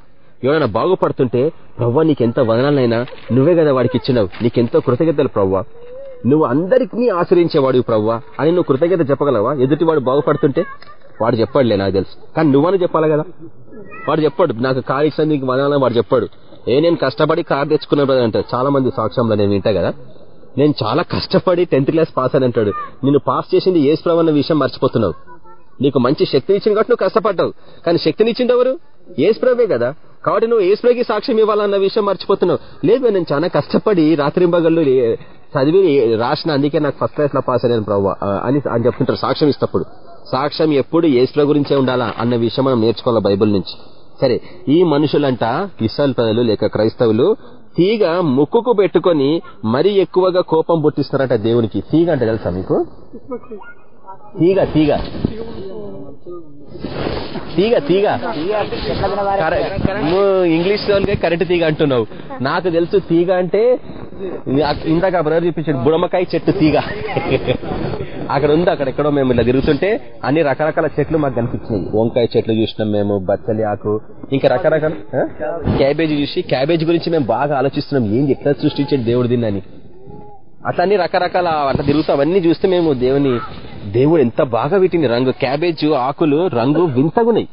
ఎవడన్నా బాగుపడుతుంటే ప్రవ్వా నీకెంత వదనాలైనా నువ్వే కదా వాడికి ఇచ్చినావు. నీకెంతో కృతజ్ఞతలు ప్రవ్వా. నువ్వు అందరికీ ఆశ్రయించేవాడు ప్రవ్వా అని నువ్వు కృతజ్ఞత చెప్పగలవా? ఎదుటి వాడు బాగుపడుతుంటే? వాడు చెప్పాడులే నాకు తెలుసు. కానీ నువ్వని చెప్పాలి కదా. వాడు చెప్పాడు నాకు కారు ఇచ్చిన నీకు వదనాలని వాడు చెప్పాడు. ఏ నేను కష్టపడి కారు తెచ్చుకున్నాను బ్రదర్ అంటారు చాలా మంది సాక్ష్యంలో నేను వింటా కదా. నేను చాలా కష్టపడి టెన్త్ క్లాస్ పాస్ అని అంటాడు. నిన్ను పాస్ చేసింది ఏ స్ప్రవ్ అన్న విషయం మర్చిపోతున్నావు. నీకు మంచి శక్తిని ఇచ్చిన కాబట్టి నువ్వు కష్టపడ్డావు. కానీ శక్తిని ఇచ్చింది ఎవరు? ఏ స్ప్రవే కదా. కాబట్టి నువ్వు ఏ సాక్ష్యం ఇవ్వాలన్న విషయం మర్చిపోతున్నావు. లేదు నేను చాలా కష్టపడి రాత్రింబగళ్ళు చదివి రాసిన అందుకే నాకు ఫస్ట్ క్లాస్లో పాస్ అయ్యాను ప్రభావ అని అని చెప్తుంటారు. సాక్ష్యం ఇస్తప్పుడు. సాక్ష్యం ఎప్పుడు ఏసుల గురించే ఉండాలా అన్న విషయం మనం నేర్చుకోవాలి బైబుల్ నుంచి? సరే ఈ మనుషులంట ఇస్రాయల్ ప్రజలు లేక క్రైస్తవులు తీగ ముక్కుకు పెట్టుకొని మరీ ఎక్కువగా కోపం పుట్టిస్తున్నారంట దేవునికి. తీగ అంటే తెలుసా మీకు? తీగ తీగ. తీగ తీగ. ఇంగ్లీష్ వాళ్ళకే కరెంట్ తీగ అంటున్నావు. నాకు తెలుసు తీగ అంటే ఇందాక బ్రదర్ చూపించాడు బుడమకాయ చెట్టు తీగ. అక్కడ ఉంది అక్కడ ఎక్కడో మేము ఇలా తిరుగుతుంటే అన్ని రకరకాల చెట్లు మాకు కనిపించినాయి. వంకాయ చెట్లు చూసినాం మేము బచ్చలి ఆకు ఇంకా రకరకాల క్యాబేజీ చూసి క్యాబేజీ గురించి మేము బాగా ఆలోచిస్తున్నాం. ఏంది ఎట్లా సృష్టించే దేవుడు దీన్ని అట్లా అన్ని రకరకాల అట్లా తిరుగుతూ అవన్నీ చూస్తే మేము దేవుని దేవుడు ఎంత బాగా వీటిని రంగు క్యాబేజ్ ఆకులు రంగు వింతగున్నాయి.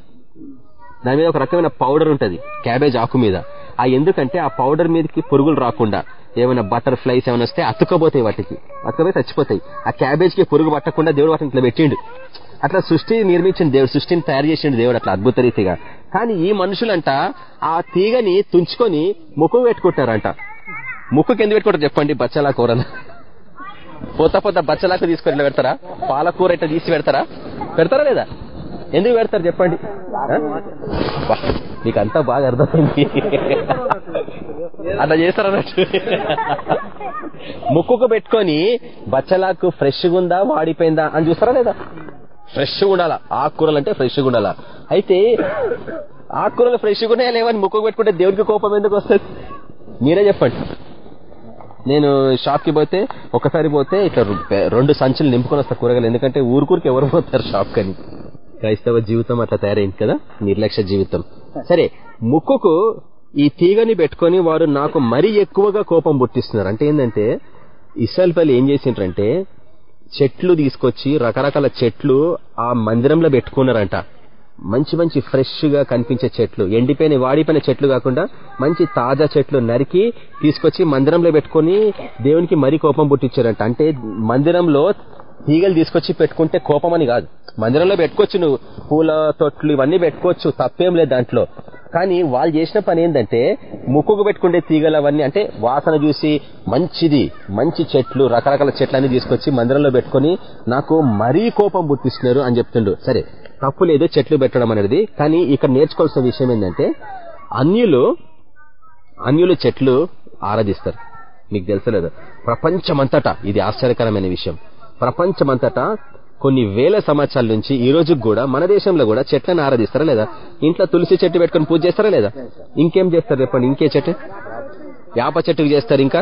దాని మీద ఒక రకమైన పౌడర్ ఉంటది క్యాబేజ్ ఆకు మీద. ఆ ఎందుకంటే ఆ పౌడర్ మీదకి పురుగులు రాకుండా ఏమైనా బటర్ ఫ్లైస్ ఏమైనా వస్తే అతుక్కపోతాయి వాటికి. అతుకపోయి చచ్చిపోతాయి. ఆ క్యాబేజ్కి పురుగు పట్టకుండా దేవుడు వాటిని ఇట్లా పెట్టిండు. అట్లా సృష్టి నిర్మించిన దేవుడు సృష్టిని తయారు చేసిండు దేవుడు అట్లా అద్భుత రీతిగా. కానీ ఈ మనుషులంట ఆ తీగని తుంచుకొని ముక్కు పెట్టుకుంటారంట. ముక్కు కింద పెట్టుకుంటారు చెప్పండి బచ్చలా కూర పోత పోత బచ్చలాకు తీసుకొని పెడతారా? పాలకూర ఇట్లా తీసి పెడతారా? పెడతారా లేదా? ఎందుకు పెడతారు చెప్పండి? నీకు అంతా బాగా అర్థమైంది. అట్లా చేస్తారన్నట్టు ముక్కుకు పెట్టుకొని బచ్చలాకు ఫ్రెష్గా ఉందా వాడిపోయిందా అని చూస్తారా లేదా? ఫ్రెష్గా ఉండాలా? ఆకుకూరలు అంటే ఫ్రెష్గా ఉండాలా? అయితే ఆకుకూరలు ఫ్రెష్గా ఉన్నాయా లేవని ముక్కుకు పెట్టుకుంటే దేవుడికి కోపం ఎందుకు వస్తుంది? మీరే చెప్పండి. నేను షాప్కి పోతే ఒకసారి పోతే ఇట్లా రెండు సంచులు నింపుకొని వస్తా కూరగాయలు. ఎందుకంటే ఊరుకూరికి ఎవరు పోతారు షాప్ కానీ క్రైస్తవ జీవితం అట్లా తయారైంది కదా? నిర్లక్ష్య జీవితం. సరే ముక్కుకు ఈ తీగని పెట్టుకొని వారు నాకు మరీ ఎక్కువగా కోపం పుట్టిస్తున్నారు. అంటే ఏంటంటే ఇసల్పల్లి ఏం చేసిండ్రంటే చెట్లు తీసుకొచ్చి రకరకాల చెట్లు ఆ మందిరంలో పెట్టుకున్నారంట. మంచి మంచి ఫ్రెష్గా కనిపించే చెట్లు ఎండిపోయిన వాడిపోయిన చెట్లు కాకుండా మంచి తాజా చెట్లు నరికి తీసుకొచ్చి మందిరంలో పెట్టుకుని దేవునికి మరీ కోపం పుట్టించారంట. అంటే మందిరంలో తీగలు తీసుకొచ్చి పెట్టుకుంటే కోపం అని కాదు. మందిరంలో పెట్టుకోవచ్చు నువ్వు. పూల తొట్లు ఇవన్నీ పెట్టుకోవచ్చు తప్పేం లేదు దాంట్లో. కానీ వాళ్ళు చేసిన పని ఏంటంటే ముక్కుకు పెట్టుకుంటే తీగలు అవన్నీ అంటే వాసన చూసి మంచిది మంచి చెట్లు రకరకాల చెట్లన్నీ తీసుకొచ్చి మందిరంలో పెట్టుకుని నాకు మరీ కోపం పుట్టిస్తున్నారు అని చెప్తుండ్రు సరే తప్పు లేదు చెట్లు పెట్టడం అనేది. కానీ ఇక్కడ నేర్చుకోవాల్సిన విషయం ఏంటంటే అన్యులు అన్యులు చెట్లు ఆరాధిస్తారు. మీకు తెలుసలేదు ప్రపంచమంతటా ఇది ఆశ్చర్యకరమైన విషయం. ప్రపంచమంతటా కొన్ని వేల సంవత్సరాల నుంచి ఈ రోజుకి కూడా మన దేశంలో కూడా చెట్లను ఆరాధిస్తారా లేదా? ఇంట్లో తులసి చెట్టు పెట్టుకుని పూజ చేస్తారా లేదా? ఇంకేం చేస్తారు చెప్పండి? ఇంకే చెట్టు? యాప చెట్టుకు చేస్తారు ఇంకా?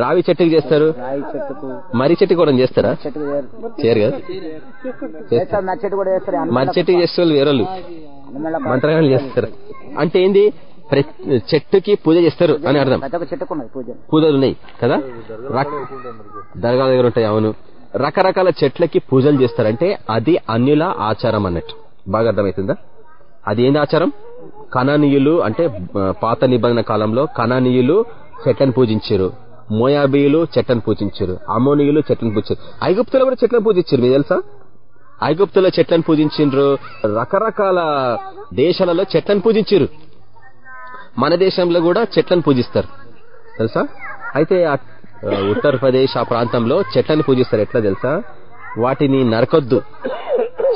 రావి చెట్టుకు చేస్తారు. మర్రి చెట్టు కూడా చేస్తారా? చేయరు కదా. మర్రి చెట్టుకు చేస్తే వాళ్ళు వేరే మంత్రగాళ్ళు చేస్తారు. అంటే ఏంది? చెట్టుకి పూజ చేస్తారు అని అర్థం. పూజలు ఉన్నాయి కదా? దర్గా దగ్గర ఉంటాయి అవును. రకరకాల చెట్లకి పూజలు చేస్తారంటే అది అన్యుల ఆచారం అన్నట్టు. బాగా అర్థమవుతుందా అది ఏంది ఆచారం? కణనీయులు అంటే పాత నిబంధన కాలంలో కణనీయులు చెట్లను పూజించారు. మోయాబీయులు చెట్లను పూజించారు. అమోనియులు చెట్లను పూజించారు. ఐగుప్తులో కూడా చెట్లను పూజించారు మీకు తెలుసా? ఐగుప్తులో చెట్లను పూజించారు రకరకాల దేశాలలో చెట్లను పూజించారు. మన దేశంలో కూడా చెట్లను పూజిస్తారు. తెలుసా? అయితే ఉత్తరప్రదేశ్ ఆ ప్రాంతంలో చెట్లను పూజిస్తారు. ఎట్లా తెలుసా? వాటిని నరకొద్దు.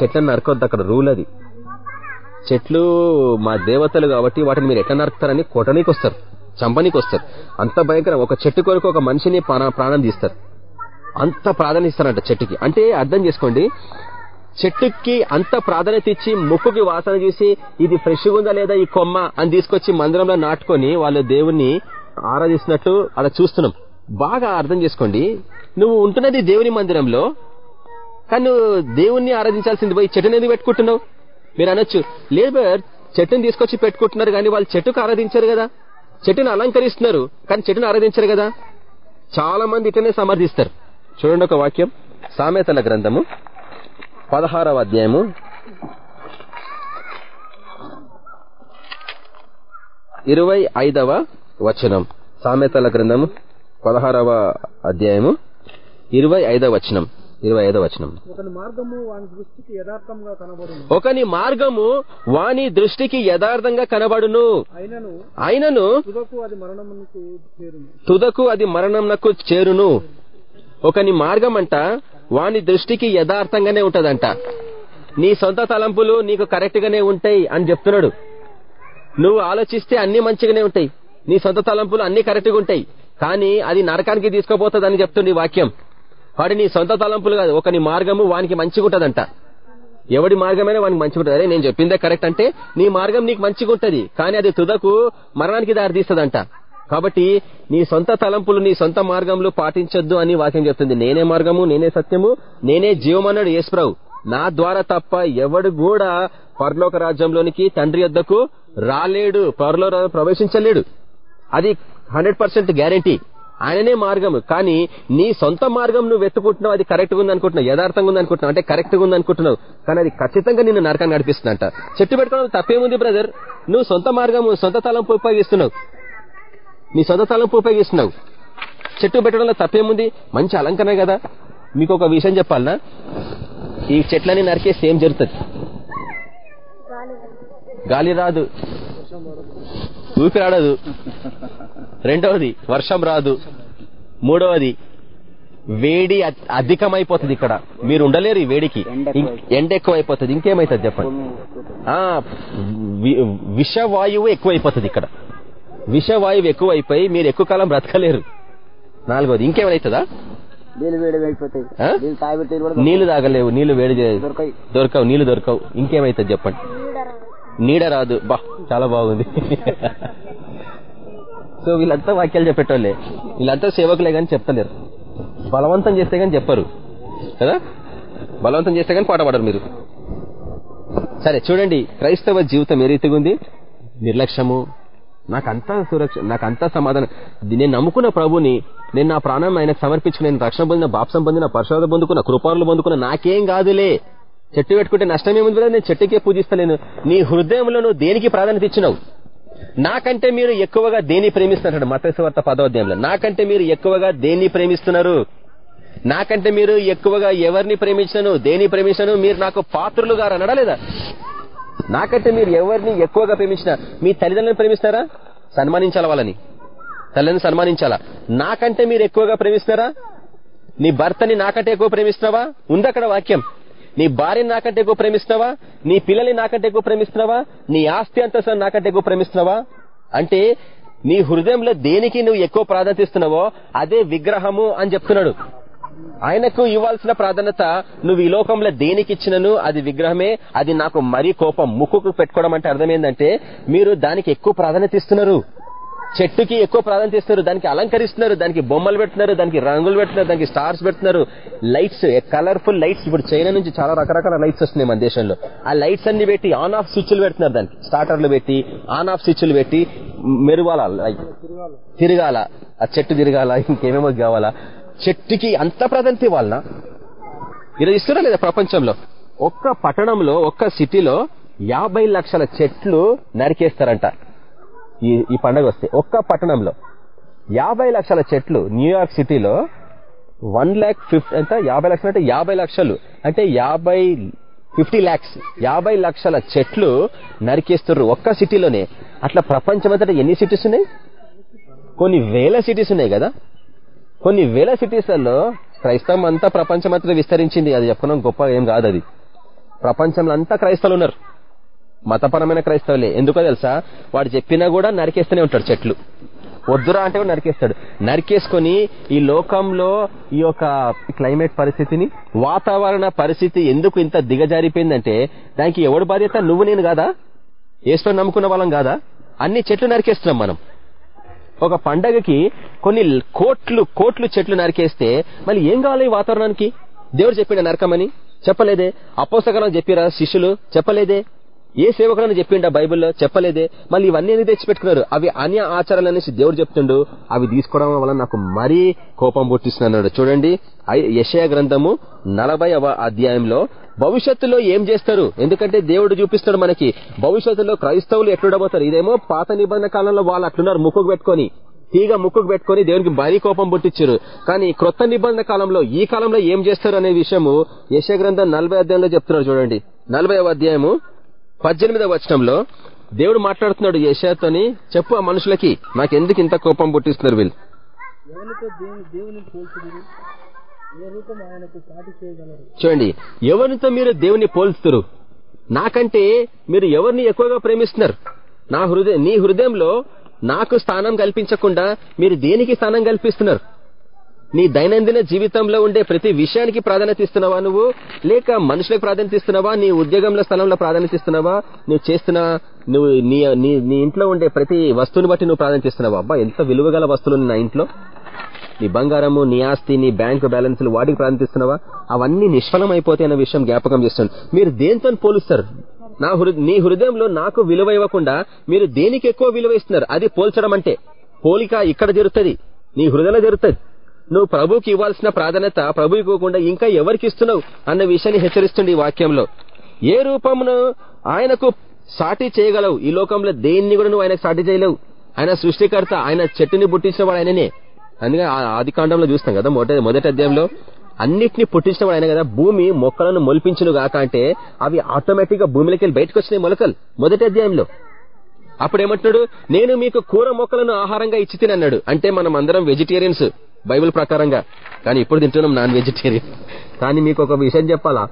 చెట్లను నరకొద్దు. అక్కడ రూల్ అది. చెట్లు మా దేవతలు కాబట్టి వాటిని మీరు ఎట్లా నరుకుతారని కొట్టనీకి వస్తారు. చంపనీకి వస్తారు. అంత భయంకరం. ఒక చెట్టు కొరకు ఒక మనిషిని ప్రాణం తీస్తారు. అంత ప్రాధాన్యత ఇస్తారంట చెట్టుకి. అంటే అర్థం చేసుకోండి. చెట్టుకి అంత ప్రాధాన్యత ఇచ్చి ముక్కుకి వాసన చూసి ఇది ఫ్రెష్గా ఉందా లేదా ఈ కొమ్మ అని తీసుకొచ్చి మందిరంలో నాటుకొని వాళ్ళు దేవుణ్ణి ఆరాధిస్తున్నట్టు అలా చూస్తున్నాం. బాగా అర్థం చేసుకోండి. నువ్వు ఉంటున్నది దేవుని మందిరంలో కానీ నువ్వు దేవుణ్ణి ఆరాధించాల్సింది పోయి చెట్టుని ఎందుకు పెట్టుకుంటున్నావు? మీరు అనొచ్చు లేబర్ చెట్టుని తీసుకొచ్చి పెట్టుకుంటున్నారు కానీ వాళ్ళు చెట్టుకు ఆరాధించారు కదా. చెట్టుని అలంకరిస్తున్నారు కానీ చెట్టుని ఆరాధించారు కదా. చాలా మంది ఇటనే సమర్థిస్తారు. చూడండి ఒక వాక్యం సామెతల గ్రంథము పదహారవ అధ్యాయము. ఇరవై ఐదవ వచనం సామెతల గ్రంథము. పదహారవ అధ్యాయము ఇరవై ఐదవ వచనం ఇరవై ఐదవ వచనం. ఒకని మార్గము వాని దృష్టికి యథార్థంగా కనబడును. అయినను అయినను తుదకు అది తుదకు మరణంనకు చేరును. ఒకని మార్గం అంట వాని దృష్టికి యథార్థంగానే ఉంటదంట. నీ సొంత తలంపులు నీకు కరెక్ట్ గానే ఉంటాయి అని చెప్తున్నాడు. నువ్వు ఆలోచిస్తే అన్ని మంచిగానే ఉంటాయి. నీ సొంత తలంపులు అన్ని కరెక్ట్గా ఉంటాయి. కానీ అది నరకానికి తీసుకుపోతుంది అని చెప్తుంది వాక్యం. వాడి నీ సొంత తలంపులు కాదు ఒకని మార్గము వానికి మంచిగా ఉంటదంట ఎవడి మార్గమైనా వానికి మంచిగా ఉంటుంది నేను చెప్పిందే కరెక్ట్ అంటే నీ మార్గం నీకు మంచిగుంటది కానీ అది తుదకు మరణానికి దారితీస్తుందంట. కాబట్టి నీ సొంత తలంపులు నీ సొంత మార్గంలో పాటించొద్దు అని వాక్యం చెప్తుంది. నేనే మార్గము నేనే సత్యము నేనే జీవమన్నాడు యేసుప్రభు. నా ద్వారా తప్ప ఎవడు కూడా పరలోక రాజ్యంలోనికి తండ్రి యొద్దకు రాలేడు పరలో ప్రవేశించలేడు. అది హండ్రెడ్ పర్సెంట్ గ్యారంటీ. ఆయననే మార్గం. కానీ నీ సొంత మార్గం నువ్వు వెతుకుంటున్నావు అది కరెక్ట్గా ఉంది అనుకుంటున్నావు యథార్థంగా ఉంది అనుకుంటున్నావు అంటే కరెక్ట్గా ఉంది అనుకుంటున్నావు కానీ అది ఖచ్చితంగా నిన్ను నరకాన్ని నడిపిస్తుందంట. చెట్టు పెట్టుకోవడం తప్పేముంది బ్రదర్ నువ్వు సొంత మార్గం సొంత తలంపు ఉపయోగిస్తున్నావు. నీ సొంత తలంపు ఉపయోగిస్తున్నావు. చెట్టు పెట్టడంలో తప్పేముంది? మంచి అలంకరణ కదా. మీకు ఒక విషయం చెప్పాలనా? ఈ చెట్లని నరికేస్తే ఏం జరుగుతుంది. గాలి రాదు. ఊపిరాడదు రెండవది వర్షం రాదు. మూడవది వేడి అధికమైపోతుంది ఇక్కడ. మీరు ఉండలేరు ఈ వేడికి. ఎండ ఎక్కువైపోతుంది. ఇంకేమైతుంది చెప్పండి? విషవాయువు ఎక్కువైపోతుంది ఇక్కడ. విషవాయువు ఎక్కువైపోయి మీరు ఎక్కువ కాలం బ్రతకలేరు. నాలుగోది ఇంకేమైతుందా? నీళ్ళు తాగలేవు. నీళ్ళు వేడి దొరకవు. నీళ్ళు దొరకవు. ఇంకేమైతుంది చెప్పండి? నీడ రాదు. బా చాలా బాగుంది. సో వీళ్ళంతా వాక్యాలు చెప్పేటోళ్ళే. వీళ్ళంతా సేవకులే కానీ చెప్తలేరు. బలవంతం చేస్తే కానీ చెప్పరు. కదా? బలవంతం చేస్తే కానీ పాట పాడరు మీరు. సరే చూడండి క్రైస్తవ జీవితం ఏ రీతిగా ఉంది? నిర్లక్ష్యము. నాకంతా సురక్ష నాకంతా సమాధానం. నేను నమ్ముకున్న ప్రభుని నేను నా ప్రాణం ఆయనకు సమర్పించుకుని నేను రక్షణ పొందిన బాప్సం పొందిన పరిశోధన పొందుకున్న కృపాలు పొందుకున్న నాకేం కాదులే. చెట్టు పెట్టుకుంటే నష్టం ఏముంది నేను చెట్టుకే పూజిస్తలేను. నీ హృదయంలో నువ్వు దేనికి ప్రాధాన్యత ఇచ్చినావు? నాకంటే మీరు ఎక్కువగా దేని ప్రేమిస్తున్నారు? మతస్వార్త పదోధ్యాయంలో నాకంటే మీరు ఎక్కువగా దేన్ని ప్రేమిస్తున్నారు? నాకంటే మీరు ఎక్కువగా ఎవరిని ప్రేమించను? దేని ప్రేమించను? మీరు నాకు పాత్రులుగా గారు అనడా లేదా? నాకంటే మీరు ఎవరిని ఎక్కువగా ప్రేమించిన మీ తల్లిదండ్రులను ప్రేమిస్తారా? సన్మానించాలా వాళ్ళని? తల్లిని సన్మానించాలా? నాకంటే మీరు ఎక్కువగా ప్రేమిస్తారా నీ భర్తని నాకంటే ఎక్కువ ప్రేమిస్తున్నావా? ఉంది అక్కడ వాక్యం. నీ భార్యని నాకంటే ఎక్కువ ప్రేమిస్తున్నావా? నీ పిల్లల్ని నాకంటే ఎక్కువ ప్రేమిస్తున్నావా? నీ ఆస్తి అంతస్తు నాకంటే ఎక్కువ ప్రేమిస్తున్నావా? అంటే నీ హృదయంలో దేనికి నువ్వు ఎక్కువ ప్రాధాన్యత ఇస్తున్నావో అదే విగ్రహము అని చెప్తున్నాడు. ఆయనకు ఇవ్వాల్సిన ప్రాధాన్యత నువ్వు ఈ లోకంలో దేనికి ఇచ్చినను అది విగ్రహమే అది నాకు మరీ కోపం ముక్కుకు పెట్టుకోవడం అంటే అర్థం ఏంటంటే మీరు దానికి ఎక్కువ ప్రాధాన్యత ఇస్తున్నారు. చెట్టుకి ఎక్కువ ప్రాధాన్యత ఇస్తున్నారు దానికి అలంకరిస్తున్నారు దానికి బొమ్మలు పెడుతున్నారు దానికి రంగులు పెడుతున్నారు దానికి స్టార్స్ పెడుతున్నారు. లైట్స్ కలర్ఫుల్ లైట్స్ ఇప్పుడు చైనా నుంచి చాలా రకరకాల లైట్స్ వస్తున్నాయి మన దేశంలో. ఆ లైట్స్ అన్ని పెట్టి ఆన్ ఆఫ్ స్విచ్లు పెడుతున్నారు దానికి. స్టార్టర్లు పెట్టి ఆన్ ఆఫ్ స్విచ్లు పెట్టి మెరువాల లైట్ తిరగాల. ఆ చెట్టు తిరగాల ఇంకేమేమో కావాలా. చెట్టుకి అంత ప్రాధాన్యత ఇవ్వాలనా? ఈరోజు ఇస్తున్నా లేదా ప్రపంచంలో? ఒక్క పట్టణంలో ఒక్క సిటీలో యాభై లక్షల చెట్లు నరికేస్తారంట. ఈ ఈ పండగ వస్తే. ఒక్క పట్టణంలో యాభై లక్షల చెట్లు న్యూయార్క్ సిటీలో వన్ ల్యాక్ ఫిఫ్టీ ఎంత? యాభై లక్షలు అంటే యాభై లక్షలు. అంటే యాభై ఫిఫ్టీ ల్యాక్స్. యాభై లక్షల చెట్లు నరికేస్తున్నారు ఒక్క సిటీలోనే. అట్లా ప్రపంచమంతటా ఎన్ని సిటీస్ ఉన్నాయి? కొన్ని వేల సిటీస్ ఉన్నాయి కదా? కొన్ని వేల సిటీస్లలో క్రైస్తవం అంతా ప్రపంచమంతా విస్తరించింది. అది చెప్పడం గొప్ప ఏం కాదు అది. ప్రపంచంలో అంతా క్రైస్తవులు ఉన్నారు. మతపరమైన క్రైస్తవులే. ఎందుకో తెలుసా? వాడు చెప్పినా కూడా నరికేస్తూనే ఉంటాడు చెట్లు. వద్దురా అంటే కూడా నరికేస్తాడు. నరికేసుకొని ఈ లోకంలో ఈ యొక్క క్లైమేట్ పరిస్థితిని వాతావరణ పరిస్థితి ఎందుకు ఇంత దిగజారిపోయిందంటే దానికి ఎవడు బాధ్యత? నువ్వు నేను కాదా? ఏసులో నమ్ముకున్న వాళ్ళం కాదా? అన్ని చెట్లు నరికేస్తున్నాం మనం. ఒక పండగకి కొన్ని కోట్లు కోట్లు చెట్లు నరికేస్తే మళ్ళీ ఏం కావాలి ఈ వాతావరణానికి? దేవుడు చెప్పిండ నరకమని చెప్పలేదే. అపోసకరం చెప్పిరా శిష్యులు చెప్పలేదే. ఏ సేవకులను చెప్పిండా బైబిల్లో? చెప్పలేదే. మళ్ళీ ఇవన్నీ ఎందుకు తెచ్చిపెట్టుకున్నారు? అవి అన్య ఆచారాలు అనేసి దేవుడు చెప్తుండు. అవి తీసుకోవడం వల్ల నాకు మరీ కోపం పుట్టిస్తున్నాడు చూడండి యశయ గ్రంథము నలభై అధ్యాయంలో భవిష్యత్తులో ఏం చేస్తారు? ఎందుకంటే దేవుడు చూపిస్తాడు మనకి భవిష్యత్తులో క్రైస్తవులు ఎట్లుండబోతారు? ఇదేమో పాత నిబంధన కాలంలో వాళ్ళు అట్లున్నారు ముక్కుకు పెట్టుకొని తీగ ముక్కుకు పెట్టుకొని దేవునికి భారీ కోపం పుట్టించారు. కానీ క్రొత్త నిబంధన కాలంలో ఈ కాలంలో ఏం చేస్తారు అనే విషయము యశ గ్రంథం నలభై అధ్యాయంలో చెప్తున్నారు చూడండి. నలభై అధ్యాయము పద్దెనిమిదవ వచనంలో దేవుడు మాట్లాడుతున్నాడు యశాతోని చెప్పు ఆ మనుషులకి నాకెందుకు ఇంత కోపం పుట్టిస్తున్నారు వీళ్ళు? చూడండి ఎవరితో మీరు దేవుని పోల్చుతారు నాకంటే మీరు ఎవరిని ఎక్కువగా ప్రేమిస్తున్నారు? నా హృదయం నీ హృదయంలో నాకు స్థానం కల్పించకుండా మీరు దేనికి స్థానం కల్పిస్తున్నారు? నీ దైనందిన జీవితంలో ఉండే ప్రతి విషయానికి ప్రాధాన్యత ఇస్తున్నావా నువ్వు? లేక మనుషులకు ప్రాధాన్యత ఇస్తున్నావా? నీ ఉద్యోగంలో స్థలంలో ప్రాధాన్యత ఇస్తున్నావా? నువ్వు చేస్తున్న నువ్వు నీ నీ నీ ఇంట్లో ఉండే ప్రతి వస్తువుని బట్టి నువ్వు ప్రాధాన్యత ఇస్తున్నావా? అబ్బా ఎంత విలువగల వస్తువులు నా ఇంట్లో? నీ బంగారము నీ ఆస్తి నీ బ్యాంకు బ్యాలెన్స్లు వాటికి ప్రాధాన్యత ఇస్తున్నావా? అవన్నీ నిష్ఫలం అయిపోతాయి అన్న విషయం జ్ఞాపకం చేస్తాను మీరు దేనితో పోలుస్తారు? నా హృ నీ హృదయంలో నాకు విలువ ఇవ్వకుండా మీరు దేనికి ఎక్కువ విలువ ఇస్తున్నారు? అది పోల్చడం అంటే పోలిక ఇక్కడ జరుగుతుంది నీ హృదయంలో జరుగుతుంది. నువ్వు ప్రభుకి ఇవ్వాల్సిన ప్రాధాన్యత ప్రభు ఇవ్వకుండా ఇంకా ఎవరికి ఇస్తున్నావు? అన్న విషయాన్ని హెచ్చరిస్తుంది ఈ వాక్యంలో. ఏ రూపమును ఆయనకు సాటి చేయగలవు? ఈ లోకంలో దేన్ని కూడా నువ్వు ఆయనకు సాటి చేయలేవు. ఆయన సృష్టికర్త ఆయన చెట్టుని పుట్టించినవాడు ఆయననే. అందుకే ఆది కాండంలో చూస్తాం కదా మొదటి మొదటి అధ్యాయంలో. అన్నిటిని పుట్టించినవాడు ఆయన కదా భూమి మొక్కలను మొలిపించును గాక అంటే అవి ఆటోమేటిక్గా భూమిలోకి వెళ్ళి బయటకు వచ్చినాయి మొలకలు మొదటి అధ్యాయంలో. అప్పుడు ఏమంటున్నాడు నేను మీకు కూర మొక్కలను ఆహారంగా ఇచ్చి తినన్నాడు. అంటే మనం అందరం వెజిటేరియన్స్. బైబిల్ ప్రకారంగా. కానీ ఇప్పుడు తింటున్నాం నాన్ వెజిటేరియన్. కానీ మీకు ఒక విషయం చెప్పాలా?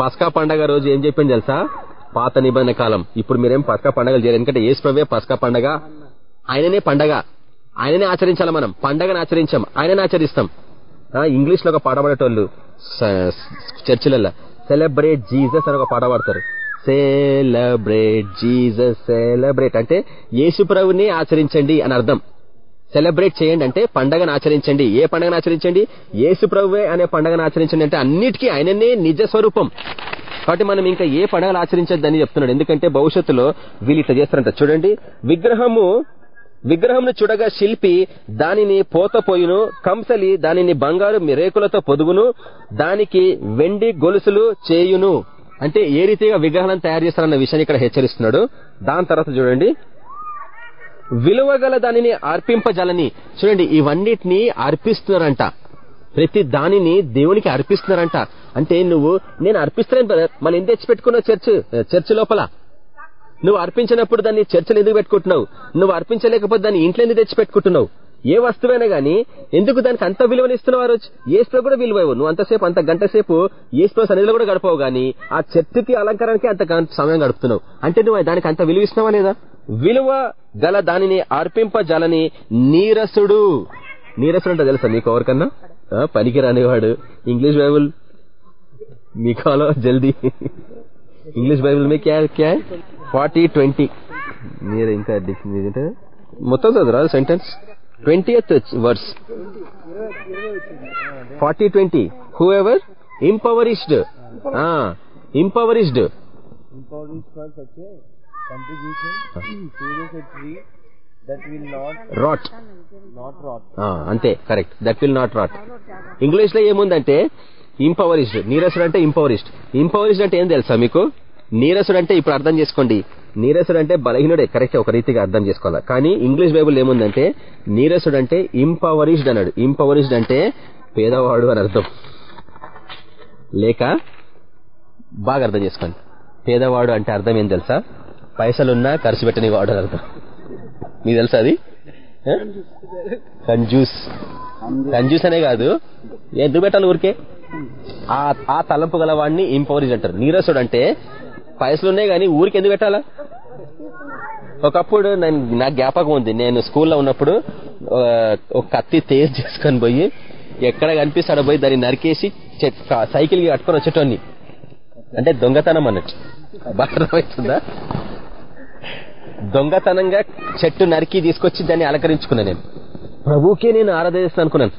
పస్కా పండగ రోజు ఏం చెప్పింది తెలుసా? పాత నిబంధన కాలం. ఇప్పుడు మీరేం పస్కా పండగలు చేయరు ఎందుకంటే ఏ ప్రభే పస్కా పండగ. ఆయననే పండగ. ఆయననే ఆచరించాలి మనం. పండగను ఆచరించాం. ఆయననే ఆచరిస్తాం. ఇంగ్లీష్లో ఒక పాట పాడేటోళ్ళు చర్చిలలో సెలబ్రేట్ జీసస్ అని ఒక పాట పాడతారు. సెలబ్రేట్ జీసస్ సెలబ్రేట్ అంటే యేసు ప్రభుని ఆచరించండి అని అర్థం. సెలబ్రేట్ చేయండి అంటే పండగను ఆచరించండి. ఏ పండగను ఆచరించండి? యేసు ప్రభువే అనే పండగను ఆచరించండి అంటే అన్నిటికీ ఆయననే నిజ స్వరూపం. కాబట్టి మనం ఇంకా ఏ పండగలు అని చెప్తున్నాడు. ఎందుకంటే భవిష్యత్తులో వీళ్ళు ఇట్లా చేస్తారంట. చూడండి. విగ్రహము విగ్రహంను చూడగా శిల్పి దానిని పోతపోయును కంసలి దానిని బంగారు రేకులతో పొదుగును దానికి వెండి గొలుసులు చేయును. అంటే ఏ రీతిగా విగ్రహాలను తయారు చేస్తారన్న విషయాన్ని ఇక్కడ హెచ్చరిస్తున్నాడు. దాని తర్వాత చూడండి. విలువగల దానిని అర్పింపజాలని. చూడండి ఇవన్నిటిని అర్పిస్తున్నారంట. ప్రతి దానిని దేవునికి అర్పిస్తున్నారంట. అంటే నువ్వు నేను అర్పిస్తాను బ్రదర్ మళ్ళీ ఎందు తెచ్చిపెట్టుకున్నావు చర్చ్? చర్చ్ లోపల. నువ్వు అర్పించినప్పుడు దాన్ని చర్చలు ఎందుకు పెట్టుకుంటున్నావు? నువ్వు అర్పించలేకపోతే దాన్ని ఇంట్లో ఎందుకు తెచ్చి పెట్టుకుంటున్నావు ఏ వస్తువైనా గానీ ఎందుకు దానికి అంత విలువనిస్తున్నావు ఆ రోజు ఏసులో కూడా విలువ నువ్వు అంతసేపు అంత గంట సేపు ఏసులో సన్నిధిలో కూడా గడపవు గానీ ఆ చర్చకి అలంకారానికి అంత సమయం గడుపుతున్నావు. అంటే నువ్వు దానికి అంత విలువ ఇస్తున్నావా లేదా? విలువ గల దానిని అర్పింపజాలని నీరసుడు. నీరసుడు అంటే తెలుసా మీకు ఎవరికన్నా? పనికిరానివాడు. ఇంగ్లీష్ బైబుల్ మీకు కాలో జల్దీ. ఇంగ్లీష్ బైబుల్ మీ క్యా క్యా ఫార్టీ ట్వంటీ. మీరు ఇంకా మొత్తం చదువురా sentence? Twenty verse forty twenty whoever impoverished impoverished Impoverished. For such a contribution, a tree that will not rot not rot. అంతే correct that will not rot ఇంగ్లీష్లో ఏముందంటే ఇంపవరిస్డ్ నీరసుడు అంటే ఇంపవరిస్డ్ ఇంపవరిస్డ్ అంటే ఏం తెలుసా మీకు? నీరసుడు అంటే ఇప్పుడు అర్థం చేసుకోండి. నీరసుడు అంటే బలహీనుడే కరెక్ట్ ఒక రీతిగా అర్థం చేసుకోవాలి? కానీ ఇంగ్లీష్ బైబుల్ ఏముందంటే నీరసుడు అంటే ఇంపవరిష్డ్ అన్నాడు. ఇంపవరిష్డ్ అంటే పేదవాడు అని అర్థం. లేక బాగా అర్థం చేసుకోండి. పేదవాడు అంటే అర్థం ఏం తెలుసా? పైసలున్నా ఖర్చు పెట్టని వాడు అని అర్థం. మీకు తెలుసా అది? కంజూస్. కంజూస్ అనే కాదు. ఎందుకు పెట్టాలి ఊరికే? ఆ తలంపు గల వాడిని ఇంపవరిజ్ అంటారు. నీరసుడు అంటే పైసలు ఉన్నాయి కానీ ఊరికి ఎందుకు పెట్టాలా? ఒకప్పుడు నేను నాకు జ్ఞాపకం ఉంది. నేను స్కూల్లో ఉన్నప్పుడు ఒక కత్తి తేజ్ చేసుకొని పోయి ఎక్కడ కనిపిస్తాడో పోయి దాన్ని నరికేసి చెట్- సైకిల్కి కట్టుకొని వచ్చేటోని అంటే దొంగతనం అన్నట్టు. బాగా దొంగతనంగా చెట్టు నరికి తీసుకొచ్చి దాన్ని అలంకరించుకున్నా నేను. ప్రభుకే నేను ఆరాధిస్తాను అనుకున్నాను.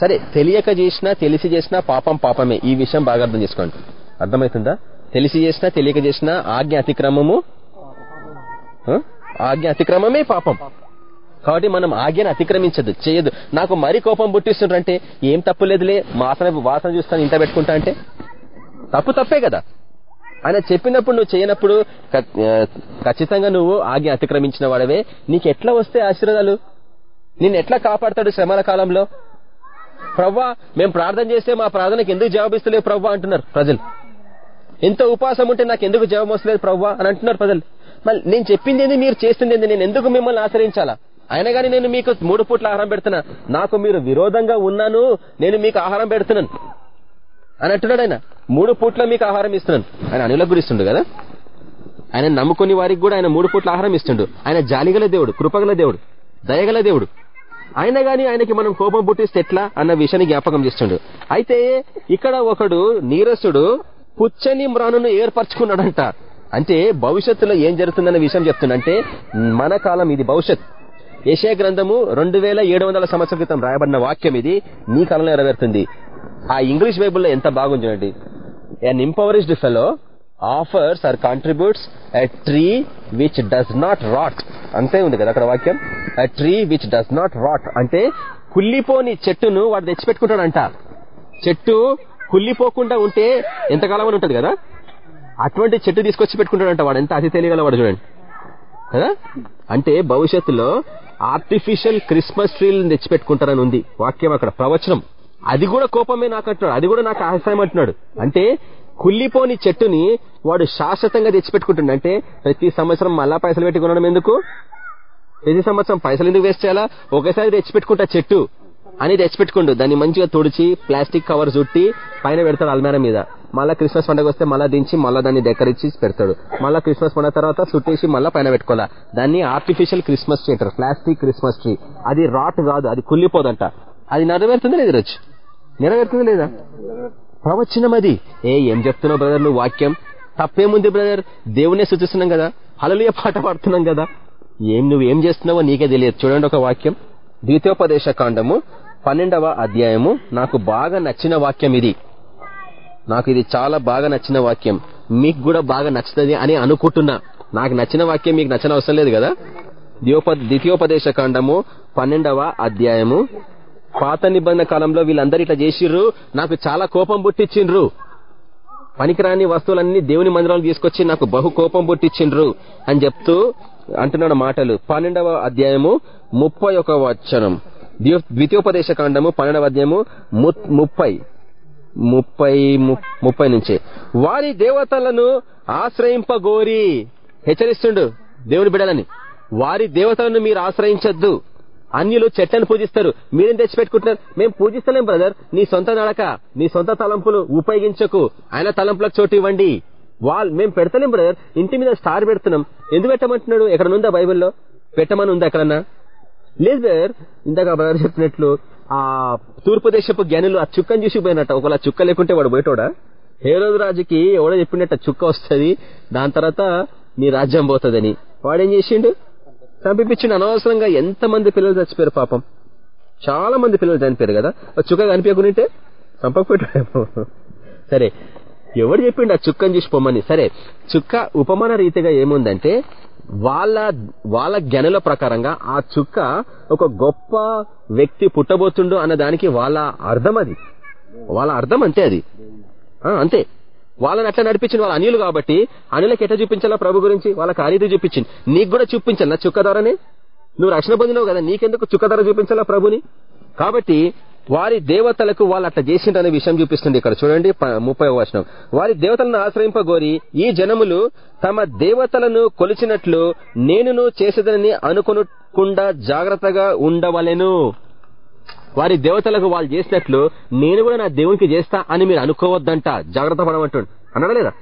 సరే తెలియక చేసినా తెలిసి చేసినా పాపం పాపమే. ఈ విషయం బాగా అర్థం చేసుకోండి. అర్థమవుతుందా? తెలిసి చేసినా తెలియక చేసినా ఆజ్ఞ అతిక్రమము? ఆజ్ఞ అతిక్రమమే పాపం. కాబట్టి మనం ఆజ్ఞను అతిక్రమించదు చేయదు. నాకు మరీ కోపం పుట్టిస్తుండ్రంటే ఏం తప్పు లేదులే? వాసన వాసన చూస్తాను ఇంత పెట్టుకుంటా అంటే? తప్పు తప్పే కదా. ఆయన చెప్పినప్పుడు నువ్వు చేయనప్పుడు ఖచ్చితంగా నువ్వు ఆజ్ఞ అతిక్రమించిన వాడవే. నీకు ఎట్లా వస్తే ఆశీర్వాదాలు? నిన్ను ఎట్లా కాపాడతాడు శ్రమల కాలంలో? ప్రవ్వా మేము ప్రార్థన చేస్తే మా ప్రార్థనకి ఎందుకు జవాబిస్తలేవు ప్రవ్వా అంటున్నారు ప్రజలు. ఎంత ఉపాసం ఉంటే నాకు ఎందుకు జవాబు వస్తలేదు ప్రవ్వా అని అంటున్నారు ప్రజలు. మళ్ళీ నేను చెప్పింది ఏంది? మీరు చేస్తుంది ఏంది? నేను ఎందుకు మిమ్మల్ని ఆశ్రయించాలా? అయినా కానీ నేను మీకు మూడు పూట్ల ఆహారం పెడుతున్నా. నాకు మీరు విరోధంగా ఉన్నాను నేను మీకు ఆహారం పెడుతున్నాను. అని అంటున్నాడు ఆయన. మూడు పూట్ల మీకు ఆహారం ఇస్తున్నాను. ఆయన అనులకు ఇస్తుండు కదా? ఆయన నమ్ముకుని వారికి కూడా ఆయన మూడు పూట్ల ఆహారం ఇస్తుండు. ఆయన జాలిగల దేవుడు కృపగల దేవుడు దయగల దేవుడు. అయినా గాని ఆయనకి మనం కోపం పుట్టిస్తే ఎట్లా? అన్న విషయాన్ని జ్ఞాపకం చేస్తుండు. అయితే ఇక్కడ ఒకడు నీరసుడు పుచ్చని మ్రానును ఏర్పరచుకున్నాడంట. అంటే భవిష్యత్తులో ఏం జరుగుతుందన్న విషయం చెప్తుందంటే మన కాలం ఇది భవిష్యత్. ఏషియా గ్రంథము రెండు వేల ఏడు వందల సంవత్సరం క్రితం రాయబడిన వాక్యం ఇది నీ కాలంలో నెరవేరుతుంది. ఆ ఇంగ్లీష్ బైబుల్లో ఎంత బాగుంది an impoverished fellow offers or contributes a tree which does not rot అంతే ఉంది కదా అక్కడ వాక్యం. A tree which does not rot అంటే కుల్లిపోని చెట్టును వాడు తెచ్చిపెట్టుకుంటాడంట. చెట్టు కుళ్ళిపోకుండా ఉంటే ఎంతకాలం అని ఉంటుంది కదా? అటువంటి చెట్టు తీసుకొచ్చి పెట్టుకుంటాడంట వాడు. ఎంత అతి తెలియగలవాడు చూడండి. కదా? అంటే భవిష్యత్తులో ఆర్టిఫిషియల్ క్రిస్మస్ ట్రీలను తెచ్చిపెట్టుకుంటారని ఉంది వాక్యం అక్కడ ప్రవచనం. అది కూడా కోపమే నాకు అంటున్నాడు. అది కూడా నాకు ఆశయం అంటున్నాడు. అంటే కుళ్ళిపోని చెట్టుని వాడు శాశ్వతంగా తెచ్చిపెట్టుకుంటుండ. అంటే ప్రతి సంవత్సరం మళ్ళా పైసలు పెట్టి కొనడం ఎందుకు? ప్రతి సంవత్సరం పైసలు ఎందుకు వేస్ట్ చేయాలా? ఒకేసారి తెచ్చిపెట్టుకుంటా చెట్టు. అని తెచ్చిపెట్టుకుండు దాన్ని మంచిగా తుడిచి ప్లాస్టిక్ కవర్ చుట్టి పైన పెడతాడు అల్మేర మీద. మళ్ళా క్రిస్మస్ పండుగ వస్తే మళ్ళీ దించి మళ్ళా దాన్ని డెకరించి పెడతాడు. మళ్ళీ క్రిస్మస్ పండుగ తర్వాత చుట్టేసి మళ్ళీ పైన పెట్టుకోవాలా. దాన్ని ఆర్టిఫిషియల్ క్రిస్మస్ ట్రీ అంటారు. Plastic Christmas tree. అది రాట్ కాదు అది కుళ్ళిపోదంట. అది నెరవేరుతుంది లేదు రోజు నెరవేరుతుంది లేదా? ప్రవచనం అది. ఏ ఏం చెప్తున్నావు బ్రదర్ నువ్వు వాక్యం. తప్పేముంది బ్రదర్ దేవునే సూచిస్తున్నాం కదా. హలలియ పాట పాడుతున్నాం కదా. ఏం నువ్వు ఏం చేస్తున్నావో నీకే తెలియదు. చూడండి ఒక వాక్యం. ద్వితీయోపదేశ కాండము. పన్నెండవ అధ్యాయము నాకు బాగా నచ్చిన వాక్యం ఇది. నాకు ఇది చాలా బాగా నచ్చిన వాక్యం. మీకు కూడా బాగా నచ్చుతుంది అని అనుకుంటున్నా. నాకు నచ్చిన వాక్యం మీకు నచ్చిన అవసరం లేదు కదా? ద్వితీయోపదేశ కాండము పన్నెండవ అధ్యాయము. పాత నిబంధన కాలంలో వీళ్ళందరూ ఇట్లా చేసిర్రు. నాకు చాలా కోపం పుట్టించిండ్రు. పనికిరాని వస్తువులన్నీ దేవుని మందిరాలు తీసుకొచ్చి నాకు బహు కోపం పుట్టించిండ్రు అని చెప్తూ అంటున్నాడు మాటలు. పన్నెండవ అధ్యాయము ముప్పై ఒక వచనం. ద్వితీయోపదేశ కాండము పన్నెండవ అధ్యాయము ము- ముప్పై. ముప్పై ము- ముప్పై నుంచి. వారి దేవతలను ఆశ్రయింపగోరి. హెచ్చరిస్తుండు దేవుని బిడలని వారి దేవతలను మీరు ఆశ్రయించద్దు. అన్యులు చెట్లను పూజిస్తారు. మీరేం తెచ్చిపెట్టుకుంటున్నారు? మేము పూజిస్తలేం బ్రదర్. నీ సొంత నడక నీ సొంత తలంపులు ఉపయోగించకు. ఆయన తలంపులకు చోటు ఇవ్వండి. వాళ్ళు మేము పెడతలేం బ్రదర్. ఇంటి మీద స్టార్ పెడుతున్నాం. ఎందుకు పెట్టమంటున్నాడు ఎక్కడ ఉందా బైబిల్లో? పెట్టమని ఉందా ఎక్కడన్నా? లేదు బ్రదర్ ఇందాక బ్రదర్ చెప్పినట్లు ఆ తూర్పు దేశపు జ్ఞానులు ఆ చుక్కను చూసి పోయినట్ట ఒకవేళ చుక్క లేకుంటే వాడు పోయేటోడా? ఏ రాజుకి ఎవడో చెప్పినట్ట చుక్క వస్తుంది దాని తర్వాత నీ రాజ్యం పోతుందని. వాడేం చేసిండు? చంపించిండు అనవసరంగా ఎంత మంది పిల్లలు చచ్చిపోయారు పాపం. చాలా మంది పిల్లలు చనిపోయారు కదా. ఆ చుక్క కనిపించకుంటే చంపకపోయాడేమో సరే ఎవడు చెప్పిండు ఆ చుక్కని చూసి పొమ్మని? సరే చుక్క ఉపమాన రీతిగా ఏముందంటే వాళ్ళ వాళ్ళ జ్ఞనుల ప్రకారంగా ఆ చుక్క ఒక గొప్ప వ్యక్తి పుట్టబోతుండు అన్న దానికి వాళ్ళ అర్థం అది. వాళ్ళ అర్థం అంతే అది. ఆ, అంతే. వాళ్ళని అట్లా నడిపించింది వాళ్ళ అనిలు కాబట్టి అనిలకు ఎట్లా చూపించాలా ప్రభు గురించి? వాళ్ళకి ఆ రీతి చూపించింది. నీకు కూడా చూపించాలా చుక్క ద్వారానే? నువ్వు రక్షణ పొందినావు కదా నీకెందుకు చుక్క ధర చూపించాలా ప్రభుని? కాబట్టి వారి దేవతలకు వాళ్ళు అట్లా చేసిండ్రనే విషయం చూపిస్తుంది ఇక్కడ. చూడండి ముప్పై వచనం. వారి దేవతలను ఆశ్రయింపగోరి ఈ జనములు తమ దేవతలను కొలిచినట్లు నేనును చేసేదని అనుకునకుండా జాగ్రత్తగా ఉండవలెను. వారి దేవతలకు వాళ్ళు చేసినట్లు నేను కూడా నా దేవునికి చేస్తా అని మీరు అనుకోవద్దంట. జాగ్రత్త పడమంటుండు. అన్నాడా లేదా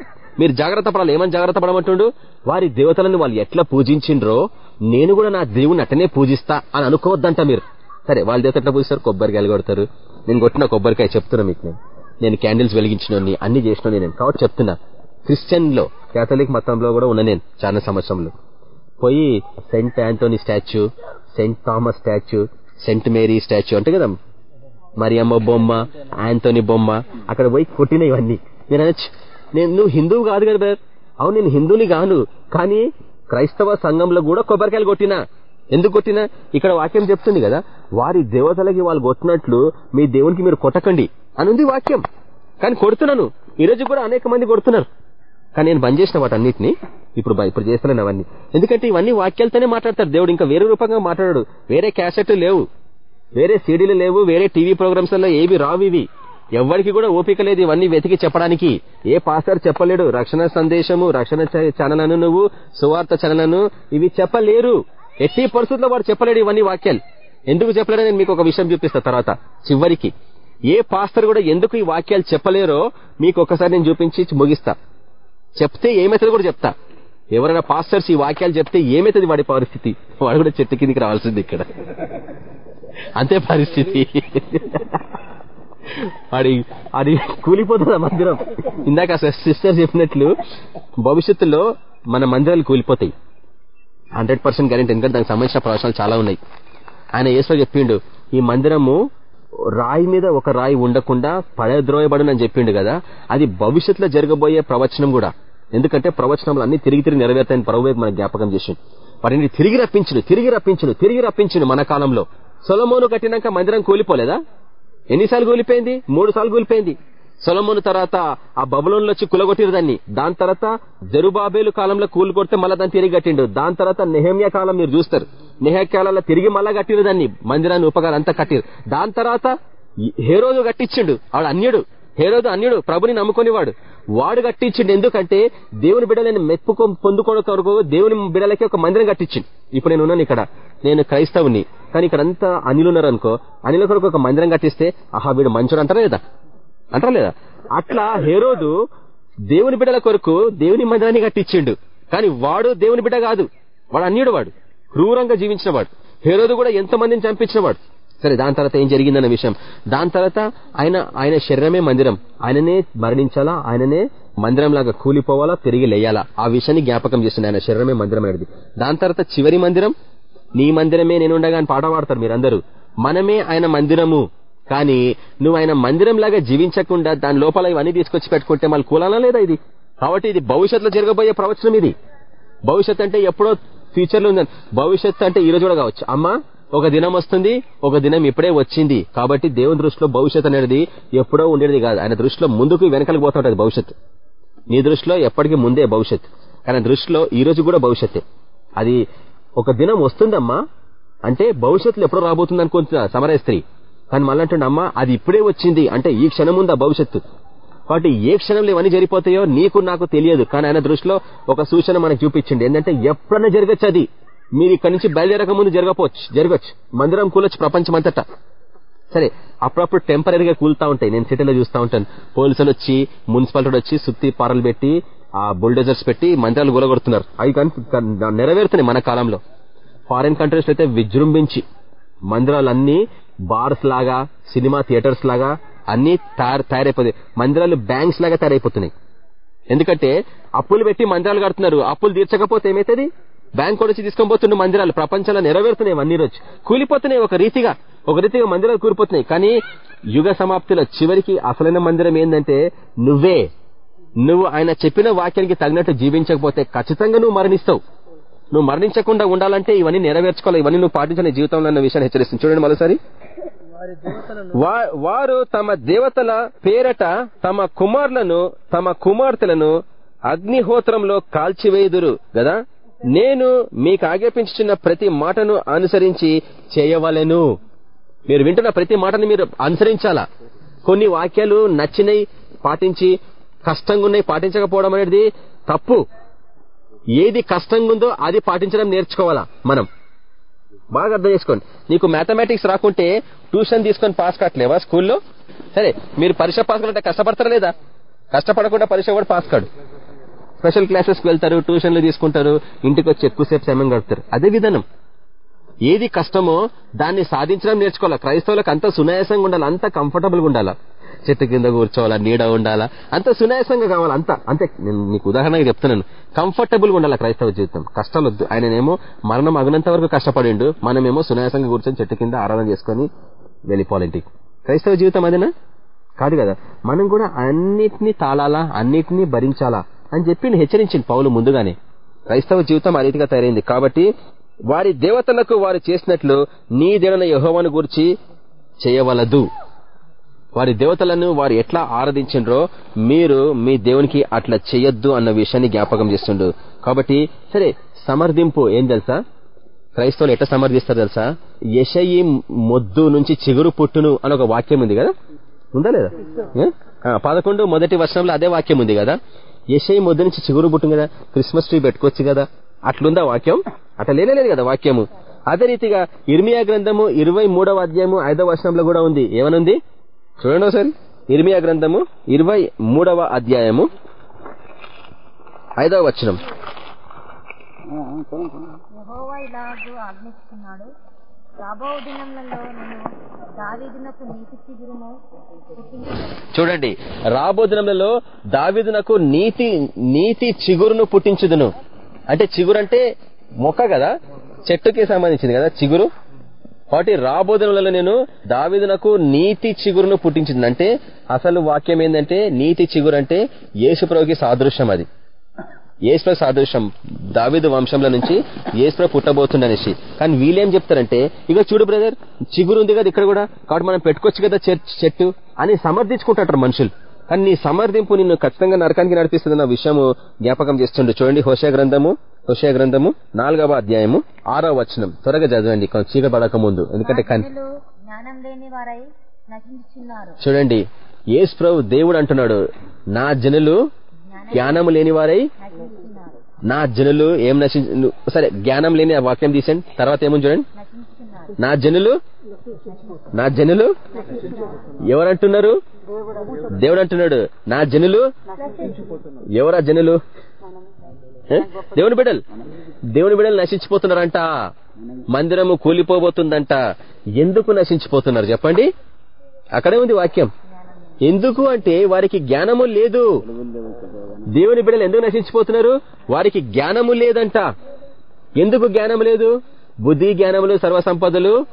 మీరు జాగ్రత్త పడాలి. ఏమని జాగ్రత్త పడమంటుండు? వారి దేవతలను వాళ్ళు ఎట్లా పూజించిండ్రో నేను కూడా నా దేవుని అట్టనే పూజిస్తా అని అనుకోవద్దంట మీరు. సరే వాళ్ళ దేవత ఎట్లా సార్ కొబ్బరికాయలు కొడతారు. నేను కొట్టిన కొబ్బరికాయ చెప్తున్నా మీకు నేను. నేను క్యాండిల్స్ వెలిగించిన అన్ని చేసిన నేను. కాబట్టి చెప్తున్నా. క్రిస్టియన్లో కేథలిక్ మతంలో కూడా ఉన్నా నేను చాలా సంవత్సరంలో. పోయి Saint Antony statue Saint Thomas statue Saint Mary statue అంటే కదా మరియమ్మ బొమ్మ ఆంటోనీ బొమ్మ అక్కడ పోయి కొట్టిన ఇవన్నీ. నేను అనొచ్చు. నేను నువ్వు హిందువు కాదు కదా అవును నేను హిందువుని కాను కానీ క్రైస్తవ సంఘంలో కూడా కొబ్బరికాయలు కొట్టినా. ఎందుకు కొట్టినా? ఇక్కడ వాక్యం చెప్తుంది కదా వారి దేవతలకి వాళ్ళు కొట్టినట్లు మీ దేవునికి మీరు కొట్టకండి అని ఉంది వాక్యం. కానీ కొడుతున్నాను. ఈ రోజు కూడా అనేక మంది కొడుతున్నారు. కానీ నేను బంద్ చేసిన వాటన్నిటిని ఇప్పుడు బ- ఇప్పుడు చేస్తున్నాను అవన్నీ. ఎందుకంటే ఇవన్నీ వాక్యాలతోనే మాట్లాడతాడు దేవుడు. ఇంకా వేరే రూపంగా మాట్లాడాడు. వేరే క్యాసెట్ లేవు. వేరే సీడీలు లేవు. వేరే టీవీ ప్రోగ్రామ్స్లో ఏవి రావు ఇవి. ఎవరికి కూడా ఓపిక లేదు ఇవన్నీ వెతికి చెప్పడానికి. ఏ పాస్టర్ చెప్పలేడు. రక్షణ సందేశము రక్షణ చ- నువ్వు సువార్త ఛానలను ఇవి చెప్పలేరు. ఎట్టి పరిస్థితుల్లో వాడు చెప్పలేడు ఇవన్నీ వాక్యాలు. ఎందుకు చెప్పలేడు నేను మీకు ఒక విషయం చూపిస్తా తర్వాత. చివరికి ఏ పాస్టర్ కూడా ఎందుకు ఈ వాక్యాలు చెప్పలేరో మీకు ఒకసారి నేను చూపించి ముగిస్తా. చెప్తే ఏమైతుంది కూడా చెప్తా. ఎవరైనా పాస్టర్స్ ఈ వాక్యాలు చెప్తే ఏమైతుంది వాడి పరిస్థితి? వాడు కూడా చెట్టు కిందికి రావాల్సింది ఇక్కడ. అంతే పరిస్థితి. వాడి అది కూలిపోతుంది ఆ మందిరం? ఇందాక సిస్టర్ చెప్పినట్లు భవిష్యత్తులో మన మందిరాలు కూలిపోతాయి. హండ్రెడ్ పర్సెంట్ గ్యారెంటీ ఎందుకంటే దానికి సంబంధించిన ప్రవచనాలు చాలా ఉన్నాయి. ఆయన ఏసో చెప్పిండు ఈ మందిరము రాయి మీద ఒక రాయి ఉండకుండా పడద్రోయబడునని చెప్పిండు కదా అది భవిష్యత్తులో జరగబోయే ప్రవచనం కూడా. ఎందుకంటే ప్రవచనంలో అన్ని తిరిగి తిరిగి నెరవేర్తాయని ప్రభువే మన జ్ఞాపకం చేసిండు. వాటిని తిరిగి రప్పించుడు తిరిగి రప్పించుడు తిరిగి రప్పించుడు మన కాలంలో. సొలమోను కట్టినాక మందిరం కూలిపోలేదా? ఎన్నిసార్లు కూలిపోయింది? మూడు సార్లు కూలిపోయింది? సొలమును తర్వాత ఆ బబులోన్లో వచ్చి కులగొట్టిరు దాన్ని. దాని తర్వాత జరుబాబేలు కాలంలో కూలి కొడితే మళ్ళా దాన్ని తిరిగి కట్టిండు. దాని తర్వాత నెహమ్య కాలం మీరు చూస్తారు. నెహమ్య కాలంలో తిరిగి మళ్ళా కట్టిరు దాన్ని. మందిరాన్ని ఉపకారం అంతా కట్టిరు. దాని తర్వాత హేరోదు కట్టించిండు. వాడు అన్యుడు. హేరోదు అన్యుడు. ప్రభుని నమ్ముకునేవాడు. వాడు కట్టించిండు ఎందుకంటే దేవుని బిడ్డలని మెప్పుకో పొందుకోవడం కొరకు దేవుని బిడ్డలకి ఒక మందిరం కట్టించిండు. ఇప్పుడు నేను ఉన్నాను ఇక్కడ. నేను క్రైస్తవుని. కానీ ఇక్కడ అంతా అనిలున్నారు అనుకో అనిల కొరకు ఒక మందిరం కట్టిస్తే ఆహా వీడు మంచోడు అంటారా లేదా? అంటారా లేదా అట్లా హేరోదు దేవుని బిడ్డల కొరకు దేవుని మందిరాన్ని కట్టించిండు. కానీ వాడు దేవుని బిడ్డ కాదు. వాడు అన్యుడు వాడు. క్రూరంగా జీవించిన వాడు హేరోదు కూడా ఎంతో మందిని చంపించిన వాడు సరే దాని తర్వాత ఏం జరిగిందన్న విషయం. దాని తర్వాత ఆయన ఆయన శరీరమే మందిరం. ఆయననే మరణించాలా? ఆయననే మందిరం లాగా కూలిపోవాలా? తిరిగి లేయాలా? ఆ విషయాన్ని జ్ఞాపకం చేస్తుంది ఆయన. శరీరమే మందిరం అనేది. దాని తర్వాత చివరి మందిరం నీ మందిరమే నేనుండగా అని పాట పాడతారు మీరందరూ. మనమే ఆయన మందిరము. కానీ నువ్వు ఆయన మందిరం లాగా జీవించకుండా దాని లోపల ఇవన్నీ తీసుకొచ్చి పెట్టుకుంటే మళ్ళీ కూలాలా లేదా ఇది? కాబట్టి ఇది భవిష్యత్తులో జరగబోయే ప్రవచనం ఇది. భవిష్యత్ అంటే ఎప్పుడో ఫ్యూచర్లో ఉందని. భవిష్యత్ అంటే ఈ రోజు కూడా కావచ్చు. అమ్మా ఒక దినం వస్తుంది ఒక దినం ఇప్పుడే వచ్చింది. కాబట్టి దేవుని దృష్టిలో భవిష్యత్ అనేది ఎప్పుడో ఉండేది కాదు. ఆయన దృష్టిలో ముందుకు వెనకలకు పోతుంటది భవిష్యత్ నీ దృష్టిలో ఎప్పటికీ ముందే భవిష్యత్ కానీ దృష్టిలో ఈ రోజు కూడా భవిష్యత్తే. అది ఒక దినం వస్తుందమ్మా. అంటే భవిష్యత్తులో ఎప్పుడో రాబోతుంది అనుకుంటున్నా సమరయ స్త్రీ. కానీ మళ్ళీ అంటుండే అమ్మా అది ఇప్పుడే వచ్చింది. అంటే ఈ క్షణం ఉందా భవిష్యత్తు? కాబట్టి ఏ క్షణంలో ఇవన్నీ జరిగిపోతాయో నీకు నాకు తెలియదు. కానీ ఆయన దృష్టిలో ఒక సూచన మనకు చూపించింది. ఏంటంటే ఎప్పుడన్నా జరగచ్చు అది. మీరు ఇక్కడి నుంచి బయలుదేరక ముందు జరగపోవచ్చు. జరగచ్చు. మందిరం కూలొచ్చు ప్రపంచం అంతట సరే అప్పుడప్పుడు టెంపరీగా కూలుతా ఉంటాయి. నేను సిటీలో చూస్తా ఉంటాను. పోలీసులు వచ్చి మున్సిపాలిటీ వచ్చి సుత్తి పారలు పెట్టి ఆ బుల్డోజర్స్ పెట్టి మందిరాలు కూలగొడుతున్నారు అవి కానీ నెరవేరుతున్నాయి మన కాలంలో. ఫారిన్ కంట్రీస్ అయితే విజృంభించి మందిరాలన్నీ బార్స్ లాగా సినిమా థియేటర్స్ లాగా అన్ని తయారు తయారైపోతాయి. మందిరాలు బ్యాంక్స్ లాగా తయారైపోతున్నాయి. ఎందుకంటే అప్పులు పెట్టి మందిరాలు కడుతున్నారు. అప్పులు తీర్చకపోతే ఏమైతుంది? బ్యాంక్ కూడా వచ్చి తీసుకొని పోతుండే మందిరాలు. ప్రపంచంలో నెరవేరుతున్నాయి అన్ని రోజు కూలిపోతున్నాయి ఒక రీతిగా. ఒక రీతిగా మందిరాలు కూలిపోతున్నాయి. కానీ యుగ సమాప్తిలో చివరికి అసలైన మందిరం ఏంటంటే నువ్వే. నువ్వు ఆయన చెప్పిన వాక్యానికి తగినట్టు జీవించకపోతే ఖచ్చితంగా నువ్వు మరణిస్తావు. నువ్వు మరణించకుండా ఉండాలంటే ఇవన్నీ నెరవేర్చుకోవాలి. ఇవన్నీ నువ్వు పాటించిన జీవితంలో అన్న విషయాన్ని హెచ్చరిస్తుంది. చూడండి మరోసారి. వారి తమ దేవతల పేరట తమ కుమారులను తమ కుమార్తెలను అగ్నిహోత్రంలో కాల్చివేయుదురు గదా? నేను మీకు ఆజ్ఞాపించుచున్న ప్రతి మాటను అనుసరించి చేయవలెను. మీరు వింటున్న ప్రతి మాటను మీరు అనుసరించాలా? కొన్ని వాక్యాలు నచ్చినవి పాటించి కష్టంగా ఉన్నాయి పాటించకపోవడం అనేది తప్పు. ఏది కష్టంగా ఉందో అది పాటించడం నేర్చుకోవాలా? మనం. బాగా అర్థం చేసుకోండి. నీకు మ్యాథమెటిక్స్ రాకుంటే ట్యూషన్ తీసుకొని పాస్ కావట్లేవా స్కూల్లో? సరే మీరు పరీక్ష పాస్ కావాలంటే కష్టపడతారా లేదా? కష్టపడకుండా పరీక్ష కూడా పాస్ కాడు. స్పెషల్ క్లాసెస్కి వెళ్తారు ట్యూషన్లు తీసుకుంటారు ఇంటికి వచ్చి ఎక్కువసేపు సమయం గడుపుతారు. అదే విధానం. ఏది కష్టమో దాన్ని సాధించడం నేర్చుకోవాలి? క్రైస్తవులకు అంత సునాయాసంగా ఉండాలి? అంత కంఫర్టబుల్గా ఉండాలి? చెట్టు కింద కూర్చోవాలా నీడ ఉండాలా? అంత సునాయాసంగా కావాలి? అంత. అంతే. నేను మీకు ఉదాహరణగా చెప్తున్నాను. కంఫర్టబుల్గా ఉండాలి క్రైస్తవ జీవితం? కష్టాలు వద్దు. ఆయననేమో మరణం అగినంత వరకు కష్టపడిండు. మనమేమో సునాయాసంగా కూర్చొని చెట్టు కింద ఆరాధన చేసుకుని వెళ్ళిపోవాలి ఇంటికి. క్రైస్తవ జీవితం అదేనా? కాదు కదా. మనం కూడా అన్నిటినీ తాళాలా అన్నిటినీ భరించాలా అని చెప్పి హెచ్చరించింది పౌలు ముందుగానే. క్రైస్తవ జీవితం ఆ రీతిగా తయారైంది. కాబట్టి వారి దేవతలకు వారు చేసినట్లు నీ దేవుని యహోవాను గురించి చేయవలదు. వారి దేవతలను వారు ఎట్లా ఆరాధించిండ్రో మీరు మీ దేవునికి అట్లా చేయొద్దు అన్న విషయాన్ని జ్ఞాపకం చేస్తుండు. కాబట్టి సరే సమర్థింపు ఏం తెలుసా? క్రైస్తవులు ఎట్లా సమర్థిస్తారు తెలుసా? యషయి మొద్దు నుంచి చిగురు పుట్టును అని ఒక వాక్యం ఉంది కదా? ఉందా లేదా? పదకొండు మొదటి వర్షంలో అదే వాక్యం ఉంది కదా? యషయి మొద్దు నుంచి చిగురు పుట్టింది కదా? క్రిస్మస్ ట్రీ పెట్టుకోవచ్చు కదా? అట్లుందా వాక్యం? అట్లా లేనేలేదు కదా వాక్యము. అదే రీతిగా ఇర్మియా గ్రంథము ఇరవై మూడవ అధ్యాయము ఐదవ వర్షంలో కూడా ఉంది. ఏమనుంది? చూడండి ఒకసారి. ఇర్మియా గ్రంథము ఇరవై మూడవ అధ్యాయము ఐదవ వచనం. చూడండి. రాబో దినములలో దావిదునకు నీతి నీతి చిగురును పుట్టించుదును. అంటే చిగురు అంటే మొక్క కదా? చెట్టుకి సంబంధించింది కదా? చిగురు? కాబట్టి రాబో నేను దావిదునకు నీతి చిగురును పుట్టించింది అంటే అసలు వాక్యం ఏంటంటే నీతి చిగురు అంటే యేసుప్రభుకి సాదృశ్యం అది. ఏసుప్రభు సాదృశ్యం. దావిదు వంశంలో నుంచి ఏసుప్రభు పుట్టబోతుండనేసి. కానీ వీళ్ళేం చెప్తారంటే ఇక చూడు బ్రదర్ చిగురు ఉంది కదా ఇక్కడ కూడా కాబట్టి మనం పెట్టుకోవచ్చు కదా చెట్టు అని సమర్థించుకుంటారు మనుషులు. కానీ నీ సమర్థింపు నిన్ను ఖచ్చితంగా నరకానికి నడిపిస్తుంది విషయము జ్ఞాపకం చేస్తుండే. చూడండి హోషయ గ్రంథము హోషయ గ్రంథము నాలుగవ అధ్యాయము ఆరవ వచనం. త్వరగా చదవండి కొంచెం చీకపడక ముందు. ఎందుకంటే చూడండి యేసు ప్రభు దేవుడు అంటున్నాడు నా జనులు జ్ఞానము లేని వారై నా జనులు ఏం నశి సరే జ్ఞానం లేని ఆ వాక్యం తీసండి తర్వాత ఏముంది చూడండి? నా జనులు? నా జనులు? ఎవరంటున్నారు? దేవుడు అంటున్నాడు నా జనులు? ఎవరా జనులు? దేవుని బిడ్డలు దేవుని బిడ్డలు నశించిపోతున్నారంట. మందిరము కూలిపోబోతుందంట. ఎందుకు నశించిపోతున్నారు చెప్పండి? అక్కడే ఉంది వాక్యం. ఎందుకు అంటే వారికి జ్ఞానము లేదు. దేవుని బిడ్డలు ఎందుకు నశించిపోతున్నారు? వారికి జ్ఞానము లేదంట. ఎందుకు జ్ఞానం లేదు? బుద్ధి జ్ఞానములు సర్వసంపదలు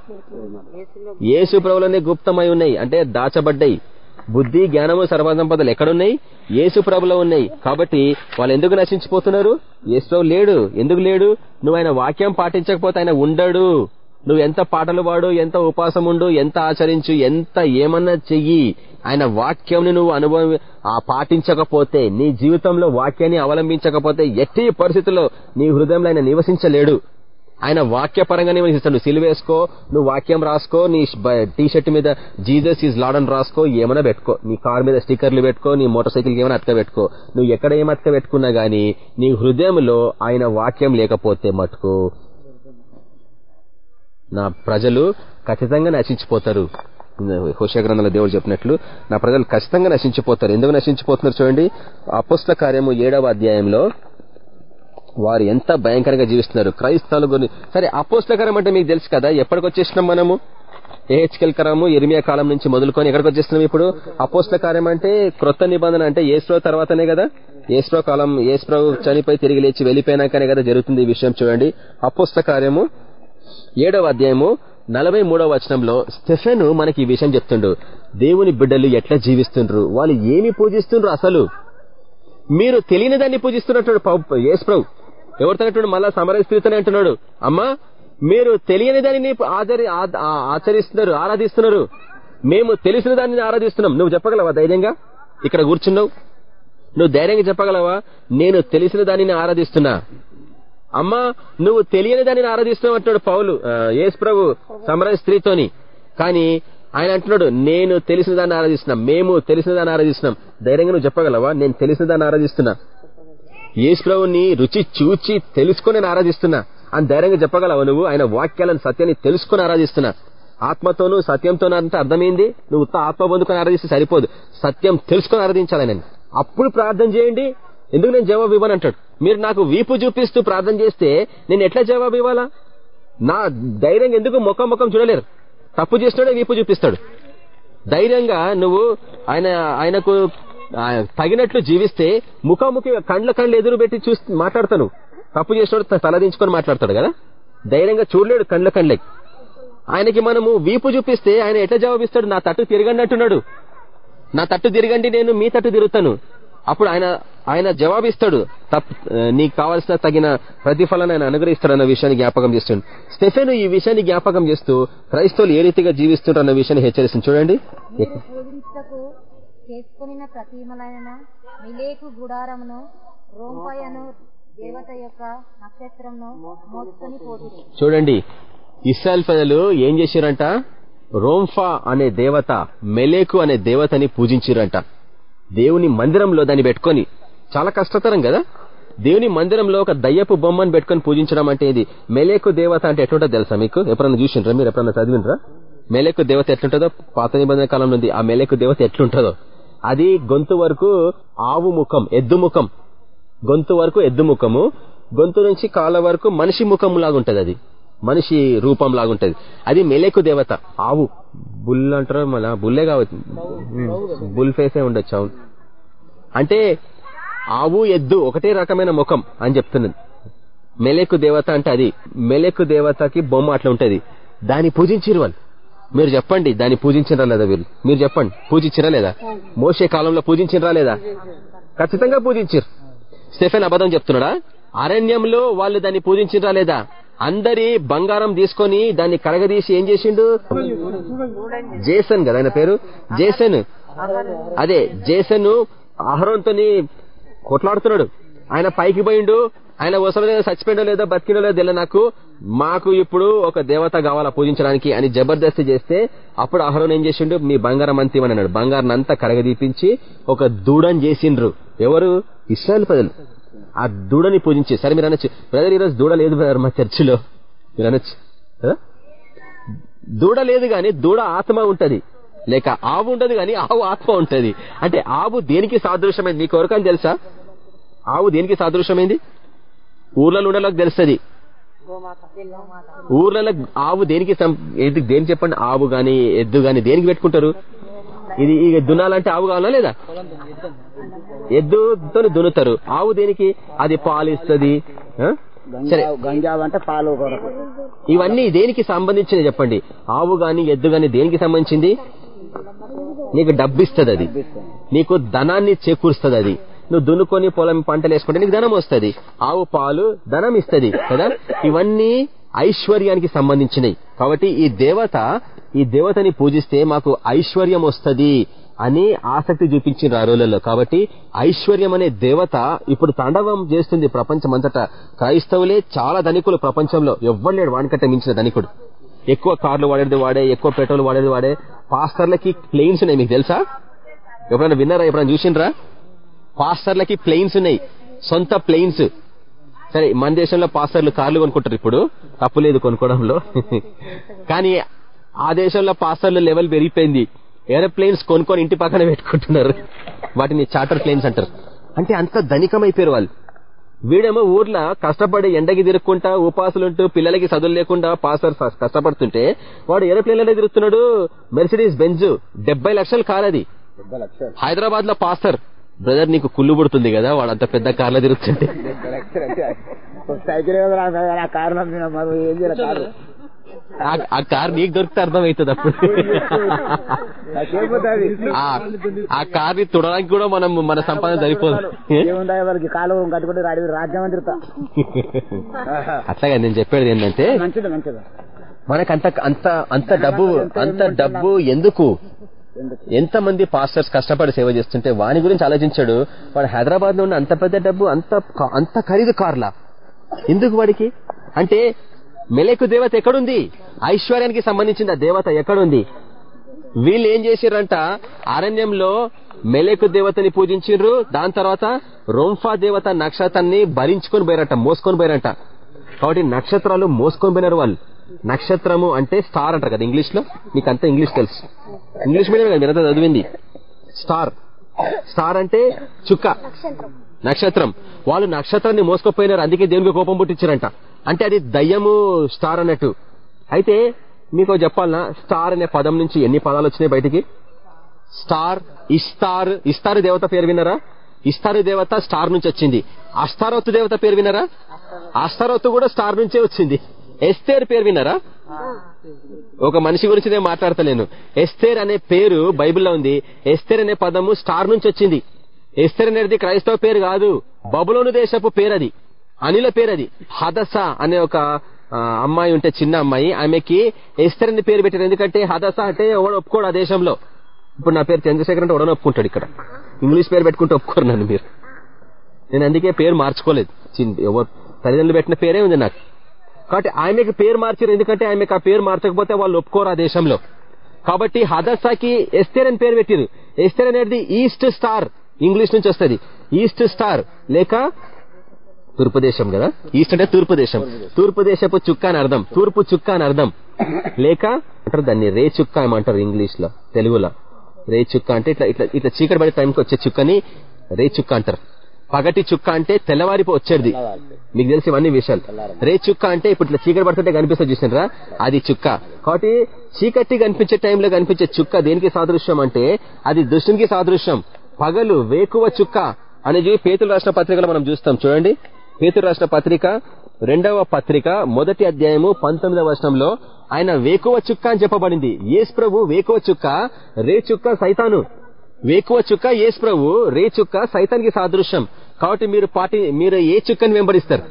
యేసు ప్రభులనే గుప్తమై ఉన్నాయి. అంటే దాచబడ్డాయి. బుద్ధి జ్ఞానము సర్వసంపదలు ఎక్కడున్నాయి? యేసు ప్రభులో ఉన్నాయి. కాబట్టి వాళ్ళు ఎందుకు నశించిపోతున్నారు? యేసు లేడు. ఎందుకు లేడు? నువ్వు ఆయన వాక్యం పాటించకపోతే ఆయన ఉండడు. నువ్వు ఎంత పాటలు పాడు ఎంత ఉపాసం ఉండు ఎంత ఆచరించు ఎంత ఏమన్నా చెయ్యి. ఆయన వాక్యంని నువ్వు అనుభవం ఆ పాటించకపోతే నీ జీవితంలో వాక్యాన్ని అవలంబించకపోతే ఎట్టి పరిస్థితుల్లో నీ హృదయంలో ఆయన నివసించలేడు. ఆయన వాక్యపరంగానే నివసిస్తాడు నువ్వు సిలువేసుకో నువ్వు వాక్యం రాసుకో నీ టీ షర్ట్ మీద జీజస్ ఈజ్ లాడ్ అని రాసుకో ఏమైనా పెట్టుకో. నీ కార్ మీద స్టిక్కర్లు పెట్టుకో నీ మోటార్ సైకిల్ ఏమైనా అతక పెట్టుకో. నువ్వు ఎక్కడ ఏం అతక పెట్టుకున్నా గానీ నీ హృదయంలో ఆయన వాక్యం లేకపోతే మటుకు నా ప్రజలు ఖచ్చితంగా నశించిపోతారు. హోషగ్రంథంలో దేవుడు చెప్పినట్లు నా ప్రజలు ఖచ్చితంగా నశించిపోతారు. ఎందుకు నశించిపోతున్నారు చూడండి? అపుస్త కార్యము ఏడవ అధ్యాయంలో వారు ఎంత భయంకరంగా జీవిస్తున్నారు. క్రైస్తవుల గురించి సరే అపోస్లకరం అంటే మీకు తెలుసు కదా ఎప్పటికి వచ్చేసినాం మనము? ఏహెచ్కెల్ కరము ఎరిమియా కాలం నుంచి మొదలుకొని ఎక్కడికి వచ్చేస్తున్నాం ఇప్పుడు? అపోస్ల కార్యం అంటే క్రొత్త నిబంధన అంటే ఏస్రో తర్వాతనే కదా? ఏస్రో కాలం ఏస్రో చనిపోయి తిరిగి లేచి వెళ్ళిపోయినాకనే కదా జరుగుతుంది ఈ విషయం చూడండి. అపోస్ల కార్యము ఏడవ అధ్యాయము నలభై మూడవ వచనంలో స్టెఫెన్ మనకి ఈ విషయం చెప్తుండు. దేవుని బిడ్డలు ఎట్లా జీవిస్తుండ్రు? వాళ్ళు ఏమి పూజిస్తుండ్రు అసలు? మీరు తెలియని దాన్ని పూజిస్తున్నట్టు యేసుప్రభు ఎవరితో అంటున్నాడు మళ్ళా సమర స్త్రీతోనే అంటున్నాడు. అమ్మా మీరు తెలియని దానిని ఆచరి ఆచరిస్తున్నారు ఆరాధిస్తున్నారు. మేము తెలిసిన దానిని ఆరాధిస్తున్నాం. నువ్వు చెప్పగలవా ధైర్యంగా? ఇక్కడ కూర్చున్నావు. నువ్వు ధైర్యంగా చెప్పగలవా? నేను తెలిసిన దానిని ఆరాధిస్తున్నా. అమ్మా నువ్వు తెలియని దానిని ఆరాధిస్తున్నావు అంటున్నాడు పౌలు. యేసు ప్రభు సమర స్త్రీతోని. కానీ ఆయన అంటున్నాడు నేను తెలిసిన దాన్ని ఆరాధిస్తున్నా. మేము తెలిసిన దాన్ని ఆరాధిస్తున్నాం. ధైర్యంగా నువ్వు చెప్పగలవా? నేను తెలిసిన దాన్ని ఆరాధిస్తున్నా. యేసుప్రభుని రుచి చూచి తెలుసుకొని నేను ఆరాధిస్తున్నా. అని ధైర్యంగా చెప్పగలవా నువ్వు? ఆయన వాక్యాలను సత్యాన్ని తెలుసుకొని ఆరాధిస్తున్నా. ఆత్మతోనూ సత్యంతోనూ అంటే అర్థమైంది? నువ్వు ఉత్త ఆత్మ పొందుకొని ఆరాధిస్తే సరిపోదు. సత్యం తెలుసుకొని ఆరాధించాలి నేను అప్పుడు ప్రార్థన చేయండి. ఎందుకు నేను జవాబు ఇవ్వను అంటాడు? మీరు నాకు వీపు చూపిస్తూ ప్రార్థన చేస్తే నేను ఎట్లా జవాబు ఇవ్వాలా? నా ధైర్యంగా ఎందుకు ముఖం ముఖం చూడలేరు? తప్పు చేసినాడే వీపు చూపిస్తాడు. ధైర్యంగా నువ్వు ఆయన ఆయనకు తగినట్లు జీవిస్తే ముఖాముఖి కండ్ల కండ్లు ఎదురు పెట్టి చూసి మాట్లాడతాను. తప్పు చేసినోడు తలదించుకొని మాట్లాడతాడు కదా? ధైర్యంగా చూడలేడు కండ్ల కండ్లకి ఆయనకి మనము వీపు చూపిస్తే ఆయన ఎట్లా జవాబిస్తాడు? నా తట్టు తిరగండి అంటున్నాడు నా తట్టు తిరగండి నేను మీ తట్టు తిరుగుతాను. అప్పుడు ఆయన ఆయన జవాబిస్తాడు. తప్ నీకు కావాల్సిన తగిన ప్రతిఫలాన్ని ఆయన అనుగ్రహిస్తాడు అన్న విషయాన్ని జ్ఞాపకం చేస్తాడు. స్టెఫెన్ ఈ విషయాన్ని జ్ఞాపకం చేస్తూ క్రైస్తవులు ఏ రీతిగా జీవిస్తుంటారు అన్న విషయాన్ని హెచ్చరిస్తుంది? చూడండి. చేసుకొనిన ప్రతిమలైన మిలేకు గుడారమును రోంపయను దేవత యొక్క నక్షత్రంను మోసుకొని పోతుంది చూడండి ఇస్రాయల్ ప్రజలు ఏం చేశారంట రోంఫా అనే దేవత మెలేకు అనే దేవతని పూజించారంట. దేవుని మందిరంలో దాన్ని పెట్టుకొని చాలా కష్టతరం కదా? దేవుని మందిరంలో ఒక దయ్యపు బొమ్మను పెట్టుకొని పూజించడం అంటే ఇది మెలేకు దేవత అంటే ఎట్లుంటో తెలుసా మీకు? ఎప్పుడన్నా చూసిండ్రా మీరు? ఎప్పుడన్నా చదివినరా మెలేకు దేవత ఎట్లుంటుందో? పాత నిబంధన కాలంలో ఉంది. ఆ మెలేకు దేవత ఎట్లుంటుందో? అది గొంతు వరకు ఆవు ముఖం ఎద్దు ముఖం. గొంతు వరకు ఎద్దు ముఖము గొంతు నుంచి కాళ్ళ వరకు మనిషి ముఖం లాగా ఉంటది అది. మనిషి రూపం లాగుంటది అది మెలేకు దేవత ఆవు. బుల్ అంటారు మళ్ళా? బుల్లే కావచ్చు. బుల్ ఫేసే ఉండొచ్చు అవును. అంటే ఆవు ఎద్దు ఒకటే రకమైన ముఖం అని చెప్తున్నది. మెలేకు దేవత అంటే అది. మెలేకు దేవతకి బొమ్మ అట్లా ఉంటది. దాన్ని పూజించిరు వాళ్ళు. మీరు చెప్పండి దాన్ని పూజించరా లేదా వీళ్ళు? మీరు చెప్పండి పూజించిరా లేదా? మోసే కాలంలో పూజించిరా లేదా? ఖచ్చితంగా పూజించారు స్టెఫెన్ అబద్ధం చెప్తున్నాడా? అరణ్యంలో వాళ్ళు దాన్ని పూజించిరా లేదా? అందరి బంగారం తీసుకొని దాన్ని కరగదీసి ఏం చేసిండు? జేసన్ కదా ఆయన పేరు? జేసన్. అదే జేసన్ అహరోన్తోని కొట్లాడుతున్నాడు. ఆయన పైకి పోయిండు ఆయన వసలు చచ్చిపోయిండో లేదో బతికిండో లేదో తెలియదు నాకు. మాకు ఇప్పుడు ఒక దేవత కావాలా పూజించడానికి అని జబర్దస్తి చేస్తే అప్పుడు అహరోన్ ఏం చేసిండు? మీ బంగారం అంతిమని అన్నాడు. బంగారం అంతా కరగదీపించి ఒక దూడని చేసిండ్రు. ఎవరు? ఇస్రాయల్ ప్రజలు. ఆ దూడని పూజించి. సరే మీరు అనొచ్చు. బ్రదర్ ఈరోజు దూడ లేదు బ్రదర్ మా చర్చిలో. మీరు అనొచ్చు. దూడ లేదు గాని దూడ ఆత్మ ఉంటది. లేక ఆవు ఉండదు గాని ఆవు ఆత్మ ఉంటది. అంటే ఆవు దేనికి సాదృశ్యమైంది? మీకు ఎవరికని తెలుసా? ఆవు దేనికి సాదృశ్యమైంది? ఊర్లలో ఉండలోకి తెలుస్తుంది ఊర్లలో ఆవు దేనికి దేనికి చెప్పండి? ఆవు గాని ఎద్దు గాని దేనికి పెట్టుకుంటారు? ఇది ఇక దున్నాలంటే ఆవు కావాలా లేదా? ఎద్దుతో దున్నుతారు. ఆవు దేనికి? అది పాలు ఇస్తుంది? సరే. గంజావు అంటే పాలు కొరకు. ఇవన్నీ దేనికి సంబంధించిన చెప్పండి? ఆవు గాని ఎద్దు గాని దేనికి సంబంధించింది? నీకు డబ్బిస్తుంది అది. నీకు ధనాన్ని చేకూరుస్తుంది అది. నువ్వు దున్నుకొని పొలం పంటలు వేసుకుంటే నీకు ధనం వస్తుంది. ఆవు పాలు ధనం ఇస్తుంది కదా? ఇవన్నీ ఐశ్వర్యానికి సంబంధించినవి కాబట్టి ఈ దేవత ఈ దేవతని పూజిస్తే మాకు ఐశ్వర్యం వస్తది అని ఆసక్తి చూపించిన ఆ రోజులలో. కాబట్టి ఐశ్వర్యం అనే దేవత ఇప్పుడు తాండవం చేస్తుంది ప్రపంచమంతటా. క్రైస్తవులే చాలా ధనికులు ప్రపంచంలో. ఎవ్వరు లేడు వానికంటే మించిన ధనికుడు. ఎక్కువ కార్లు వాడేది వాడే ఎక్కువ పెట్రోల్ వాడేది వాడే. పాస్టర్లకి ప్లేన్స్ ఉన్నాయి మీకు తెలుసా? ఎప్పుడైనా విన్నారా? ఎప్పుడైనా చూసిండ్రా? పాస్టర్లకి ప్లేన్స్ ఉన్నాయి. సొంత ప్లేన్స్ సరే మన దేశంలో పాస్టర్లు కార్లు కొనుక్కుంటారు ఇప్పుడు. తప్పు లేదు కొనుక్కోవడంలో. కానీ ఆ దేశంలో పాస్టర్ల లెవెల్ పెరిగిపోయింది. ఏరోప్లేన్స్ కొనుక్కొని ఇంటి పక్కన పెట్టుకుంటున్నారు. వాటిని చార్టర్ ప్లేన్స్ అంటారు. అంటే అంత ధనికమైపోయారు వాళ్ళు. వీడేమో ఊర్లో కష్టపడి ఎండకి తిరుక్కుంటా ఉపాసులుంటూ పిల్లలకి చదువు లేకుండా పాస్టర్ కష్టపడుతుంటే వాడు ఏరోప్లేన్లలో తిరుగుతున్నాడు. మెర్సిడీస్ బెంజ్ డెబ్బై లక్షలు కార్ అది హైదరాబాద్లో పాస్టర్. బ్రదర్ నీకు కుళ్ళు పుడుతుంది కదా వాడు అంత పెద్ద కార్లో తిరుగుతుంటే. సైకిల్ ఆ కారు ఆ- ఆ కార్ నీకు దొరికితే అర్థమవుతుంది అప్పుడు. ఆ- కార్ని తుడడానికి కూడా మనం మన సంపాదన సరిపోదు. అట్లాగే నేను చెప్పేది ఏంటంటే మంచిది మంచిది. మనకు అంత అంత అంత డబ్బు అంత డబ్బు ఎందుకు? ఎంత మంది పాస్టర్స్ కష్టపడి సేవ చేస్తుంటే వాని గురించి ఆలోచించాడు? వాడు హైదరాబాద్లో ఉన్న అంత పెద్ద డబ్బు అంత అంత ఖరీదు కార్లా. ఎందుకు వాడికి? అంటే మెలకు దేవత ఎక్కడుంది? ఐశ్వర్యానికి సంబంధించిన దేవత ఎక్కడుంది? వీళ్ళు ఏం చేసిర్రంట? అరణ్యంలో మెలకు దేవతని పూజించారు దాని తర్వాత రోంఫా దేవత నక్షత్రాన్ని భరించుకొని పోయారట మోసుకొని పోయారంట. కాబట్టి నక్షత్రాలు మోసుకొని పోయినారు వాళ్ళు. నక్షత్రము అంటే స్టార్ అంటారు కదా ఇంగ్లీష్లో మీకు అంతా ఇంగ్లీష్ తెలుసు. ఇంగ్లీష్ మీడియం కదా మీరంతా చదివింది. స్టార్. స్టార్ అంటే చుక్క. నక్షత్రం. వాళ్ళు నక్షత్రాన్ని మోసుకుపోయినారు అందుకే దేవునికి కోపం పుట్టించారంట. అంటే అది దయ్యము స్టార్ అన్నట్టు. అయితే మీకు చెప్పాలనా? స్టార్ అనే పదం నుంచి ఎన్ని పదాలు వచ్చినాయి బయటికి? Star Ishtar. ఇస్తారు దేవత పేరు విన్నారా? ఇస్తారు దేవత స్టార్ నుంచి వచ్చింది. అస్తారోతు దేవత పేరు విన్నారా? అస్తారోతు కూడా స్టార్ నుంచే వచ్చింది. ఎస్తేర్ పేరు విన్నారా? ఒక మనిషి గురించి నేను మాట్లాడతలేను. ఎస్తేర్ అనే పేరు బైబిల్లో ఉంది. ఎస్తేర్ అనే పదము స్టార్ నుంచి వచ్చింది. ఎస్తేర్ అనేది క్రైస్తవ పేరు కాదు. బబులోను దేశపు పేరు అది అనిల అది హదస అనే ఒక అమ్మాయి ఉంటే చిన్న అమ్మాయి. ఆమెకి ఎస్తర్ అని పేరు పెట్టారు. ఎందుకంటే హదస అంటే ఎవడు ఒప్పుకోడు ఆ దేశంలో. ఇప్పుడు నా పేరు చంద్రశేఖర్ అంటే ఎవడో ఒప్పుకుంటాడు ఇక్కడ. ఇంగ్లీష్ పేరు పెట్టుకుంటే ఒప్పుకోరు నన్ను మీరు. నేను అందుకే పేరు మార్చుకోలేదు. ఎవరు తల్లిదండ్రులు పెట్టిన పేరే ఉంది నాకు. కాబట్టి ఆమెకు పేరు మార్చారు ఎందుకంటే ఆమెకు ఆ పేరు మార్చకపోతే వాళ్ళు ఒప్పుకోరు ఆ దేశంలో. కాబట్టి హదస్సాకి ఎస్తేర్ అని పేరు పెట్టారు. ఎస్తేర్ అనేది ఈస్ట్ స్టార్ ఇంగ్లీష్ నుంచి వస్తుంది. ఈస్ట్ స్టార్ లేక తూర్పు దేశం కదా? ఈస్ట్ అంటే తూర్పు దేశం. తూర్పు దేశపు చుక్క అని అర్థం. తూర్పు చుక్క అని అర్థం. లేక అంటారు దాన్ని రే చుక్క ఏమంటారు ఇంగ్లీష్లో తెలుగులో. రే చుక్క అంటే ఇట్లా ఇట్లా ఇట్లా చీకటి పడే టైంకి వచ్చే చుక్కని రే చుక్క అంటారు. పగటి చుక్క అంటే తెల్లవారిపో వచ్చేది. మీకు తెలిసి ఇవన్నీ విషయాలు. రే చుక్క అంటే ఇప్పుడు ఇట్లా చీకటి పడుతుంటే కనిపిస్తుంది చూసినారా? అది చుక్క. కాబట్టి చీకటి కనిపించే టైంలో కనిపించే చుక్క దేనికి సాదృశ్యం అంటే అది దుష్టునికి సాదృశ్యం. పగలు వేకువ చుక్క అనేది పేతులు రాసిన పత్రికలో మనం చూస్తాం. చూడండి. పేతురు రాసిన పత్రిక రెండవ పత్రిక మొదటి అధ్యాయము పంతొమ్మిదవ వర్షంలో ఆయన వేకువ చుక్క అని చెప్పబడింది. యేసు ప్రభు వేకువ చుక్క రే చుక్క సైతాను. వేకువ చుక్క యేసు ప్రభు రే చుక్క సైతానికి సాదృశ్యం. కాబట్టి మీరు పాటి మీరు ఏ చుక్కని వెంబడిస్తారు?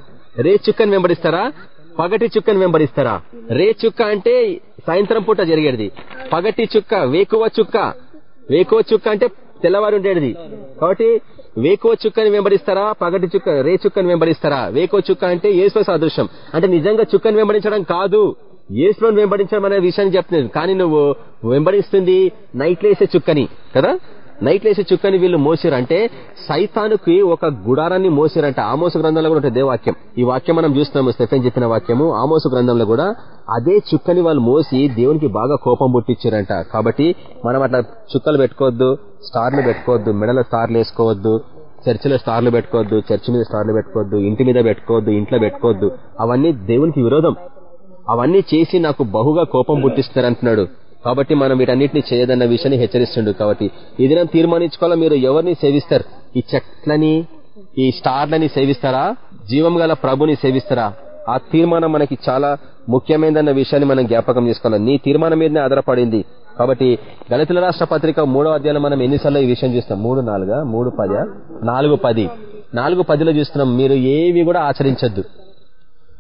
రే చుక్కని వెంబడిస్తారా? పగటి చుక్కని వెంబడిస్తారా? రే చుక్క అంటే సాయంత్రం పూట జరిగేది. పగటి చుక్క వేకువ చుక్క. వేకువ చుక్క అంటే తెల్లవారు ఉండేది. కాబట్టి వేకువ చుక్కని వెంబడిస్తారా? పగటి చుక్క రే చుక్కని వెంబడిస్తారా? వేకువ చుక్క అంటే ఏసులో సాదృశ్యం. అంటే నిజంగా చుక్కని వెంబడించడం కాదు. ఏసులో వెంబడించడం అనే విషయాన్ని చెప్తున్నాను కానీ నువ్వు వెంబడిస్తుంది నైట్ లేసే చుక్కని కదా? నైట్లేసే చుక్కని వీళ్ళు మోసిరంటే సైతానుకి ఒక గుడారాన్ని మోసిరంట ఆమోస గ్రంథంలో కూడా ఉంటుంది వాక్యం. ఈ వాక్యం మనం చూస్తున్నాము స్టెఫెన్ చెప్పిన వాక్యము. ఆమోస గ్రంథంలో కూడా అదే చుక్కని వాళ్ళు మోసి దేవునికి బాగా కోపం పుట్టించారంట కాబట్టి మనం అట్లా చుక్కలు పెట్టుకోవద్దు స్టార్లు పెట్టుకోవద్దు మెడలో స్టార్లు వేసుకోవద్దు చర్చిలో స్టార్లు పెట్టుకోవద్దు చర్చి మీద స్టార్లు పెట్టుకోవద్దు ఇంటి మీద పెట్టుకోవద్దు ఇంట్లో పెట్టుకోవద్దు. అవన్నీ దేవునికి విరోధం. అవన్నీ చేసి నాకు బహుగా కోపం పుట్టిస్తారంటున్నాడు. కాబట్టి మనం వీటన్నిటిని చేయదన్న విషయాన్ని హెచ్చరిస్తుండు. కాబట్టి ఈ దినం తీర్మానించుకోవాలా? మీరు ఎవరిని సేవిస్తారు? ఈ చెట్లని ఈ స్టార్లని సేవిస్తారా? జీవం గల ప్రభుని సేవిస్తారా? ఆ తీర్మానం మనకి చాలా ముఖ్యమైనదన్న విషయాన్ని మనం జ్ఞాపకం చేసుకోవాలి? నీ తీర్మానం మీదనే ఆధారపడింది. కాబట్టి దళితుల రాష్ట్ర పత్రిక మూడో అధ్యాయంలో మనం ఎన్నిసార్లు ఈ విషయం చూస్తాం? మూడు నాలుగా? మూడు పది? నాలుగు పది. నాలుగు పదిలో చూస్తున్నాం. మీరు ఏవి కూడా ఆచరించద్దు.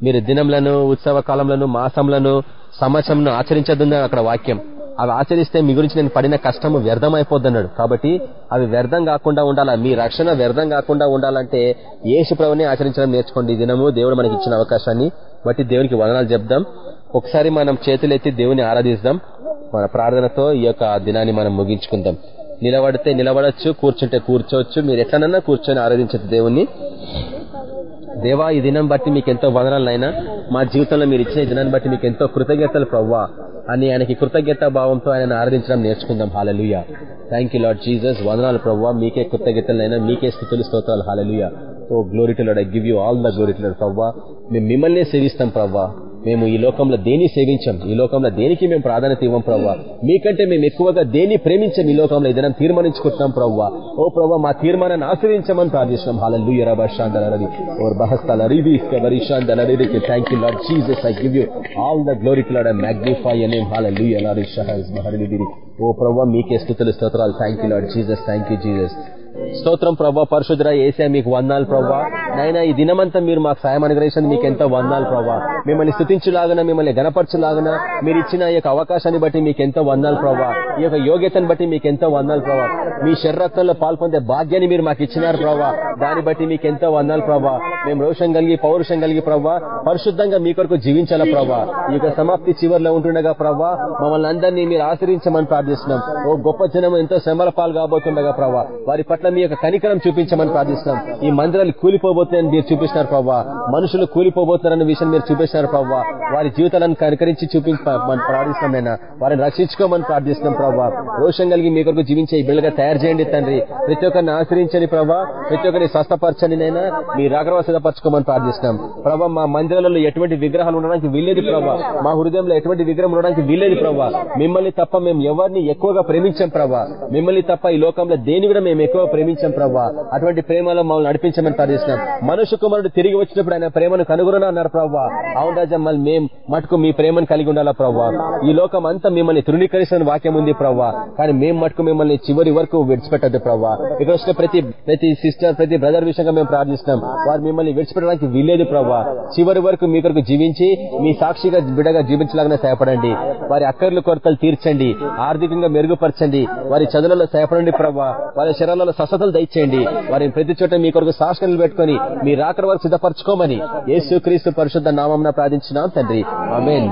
మీరు దినంలను ఉత్సవ కాలంలను మాసంలను సంవత్సరంను ఆచరించద్దు అక్కడ వాక్యం. అవి ఆచరిస్తే మీ గురించి నేను పడిన కష్టము వ్యర్థం అయిపోద్దన్నాడు కాబట్టి అవి వ్యర్థం కాకుండా ఉండాలా? మీ రక్షణ వ్యర్థం కాకుండా ఉండాలంటే ఏసుప్రభుని ఆచరించడం నేర్చుకోండి. దినము దేవుడు మనకి ఇచ్చిన అవకాశాన్ని బట్టి దేవునికి వదనాలు చెప్దాం. ఒకసారి మనం చేతులెత్తి దేవుని ఆరాధిస్తాం. మన ప్రార్థనతో ఈ యొక్క దినాన్ని మనం ముగించుకుందాం. నిలబడితే నిలబడొచ్చు కూర్చుంటే కూర్చోవచ్చు. మీరు ఎట్లనన్నా కూర్చొని ఆరాధించదు దేవుణ్ణి. దేవా ఈ దినం బట్టి మీకు ఎంతో అయినా మా జీవితంలో మీరు ఇచ్చిన దినాన్ని బట్టి మీకు ఎంతో కృతజ్ఞతలు ప్రవ్వా. అని ఆయనకి కృతజ్ఞత భావంతో ఆయన ఆరాధించడం నేర్చుకుందాం. Hallelujah. Thank you Lord Jesus వదనాలు ప్రవ్వా. మీకే కృతజ్ఞతలైనా మీకే స్థుతులు స్తోత్రాలు. Hallelujah. Oh glory to Lord I give you all the glory to Lord ప్రవ్వా. మేము మిమ్మల్నే సేవిస్తాం ప్రవ్వా. మేము ఈ లోకంలో దేని సేవించాం ఈ లోకంలో దేనికి మేము ప్రాధాన్యత ఇవ్వం ప్రవ్వా మీకంటే మేము ఎక్కువగా దేని ప్రేమించాం ఈ లోకంలో ఏదైనా తీర్మానించుకుంటున్నాం ప్రవ్వా ఓ ప్రవ్వా మా తీర్మానాన్ని ఆశ్రయించమని ప్రార్థిస్తున్నాం హాలూయ రబాషాందలరది ఓర్ బహస్తాలరిది కబరిషాందలరికి thank you Lord Jesus I give you all the glory to Lord I magnify అనే హాలూయ లారిషహరిది ఓ ప్రవ్వా మీకే స్థుతులు స్తోత్రాలు. Thank you Lord Jesus thank you స్తోత్రం ప్రభా పరిశుద్ర ఏసా మీకు వందాలు ప్రభా నైనా ఈ దినమంతా మీరు మాకు సాయం అనుగ్రహించండి మీకు ఎంతో వందాలు ప్రభా మిమ్మల్ని స్థుతించులాగన మిమ్మల్ని గణపరచులాగన మీరు ఇచ్చిన ఈ యొక్క అవకాశాన్ని బట్టి మీకు ఎంతో వందాలు ప్రభా ఈ యొక్క యోగ్యతను బట్టి మీకు ఎంతో వందాలు ప్రభా మీ శరీరత్నంలో పాల్పొందే భాగ్యాన్ని మీరు మాకు ఇచ్చినారు ప్రభా దాన్ని బట్టి మీకు ఎంతో వందాలు ప్రభా మేము రోషం కలిగి పౌరుషం కలిగి ప్రభా పరిశుద్ధంగా మీ కొరకు జీవించాలా ప్రభా ఈ యొక్క సమాప్తి చివరిలో ఉంటుండగా ప్రభా మమ్మల్ని అందరినీ మీరు ఆశ్రయించమని ప్రార్థిస్తున్నాం. ఓ గొప్ప జనం ఎంతో శ్రమల పాలు కాబోతుండగా ప్రభా వారి పట్ల మీ యొక్క కనికరం చూపించమని ప్రార్థిస్తున్నాం. ఈ మందిరాలు కూలిపోబోతున్నాయని మీరు చూపిస్తున్నారు ప్రభావ మనుషులు కూలిపోబోతున్నారన్న విషయం మీరు చూపిస్తున్నారు ప్రభావ వారి జీవితాలను కనికరించి చూపించమని ప్రార్థిస్తున్నాం వారిని రక్షించుకోమని ప్రార్థిస్తున్నాం ప్రభా రోషం కలిగి మీ కొరకు జీవించే ఈ బిళ్ళగా తయారు చేయండి తండ్రి. ప్రతి ఒక్కరిని ఆశ్రయించండి ప్రభా ప్రతి ఒక్కరిని స్వస్థపరచండి నైనా మీ రాగరవ సిద్ధపరచుకోమని ప్రార్థిస్తున్నాం. ప్రభా మా మందిరాలలో ఎటువంటి విగ్రహాలు ఉండడానికి వీల్లేదు ప్రభా మా హృదయంలో ఎటువంటి విగ్రహం ఉండడానికి వీల్లేదు ప్రభా మిమ్మల్ని తప్ప మేము ఎవరిని ఎవరిని ఎక్కువగా ప్రేమించాం ప్రభా. మిమ్మల్ని తప్ప ఈ లోకంలో దేని కూడా మేము ఎక్కువ ప్రేమించాం ప్రభా. అటువంటి ప్రేమలో మమ్మల్ని నడిపించమని ప్రార్థిస్తున్నాం. మనుషు కుమారుడు తిరిగి వచ్చినప్పుడు ఆయన ప్రేమను కనుగొనని అన్నారు ప్రభా. అవును రాజా మళ్ళీ మేము మటుకు మీ ప్రేమను కలిగి ఉండాలా ప్రభా? ఈ లోకం అంతా మిమ్మల్ని తృణీకరిస్తున్న వాక్యం ఉంది ప్రభా. కానీ మేము మటుకు మిమ్మల్ని చివరి వరకు విడిచిపెట్టద్దు ప్రభా. ఇక్కడ వచ్చిన ప్రతి ప్రతి సిస్టర్ ప్రతి బ్రదర్ విషయంగా మేము ప్రార్థిస్తున్నాం. వారు మిమ్మల్ని విడిచిపెట్టడానికి వీల్లేదు ప్రభా. చివరి వరకు మీ కొరకు జీవించి మీ సాక్షిగా బిడగా జీవించలాగానే సహాయపడండి. వారి అక్కర్లు కొరతలు తీర్చండి. ఆర్థికంగా మెరుగుపరచండి. వారి చదువులలో సేపడండి ప్రభావ వారి శరీరాలలో స్వస్థతలు దయచేయండి. వారిని ప్రతి చోట మీ కొరకు సాక్షులు పెట్టుకుని మీ రాకడ వారు సిద్ధపరచుకోమని యేసు క్రీస్తు పరిశుద్ధ నామం ప్రార్థించినాం తండ్రి. ఆమెన్.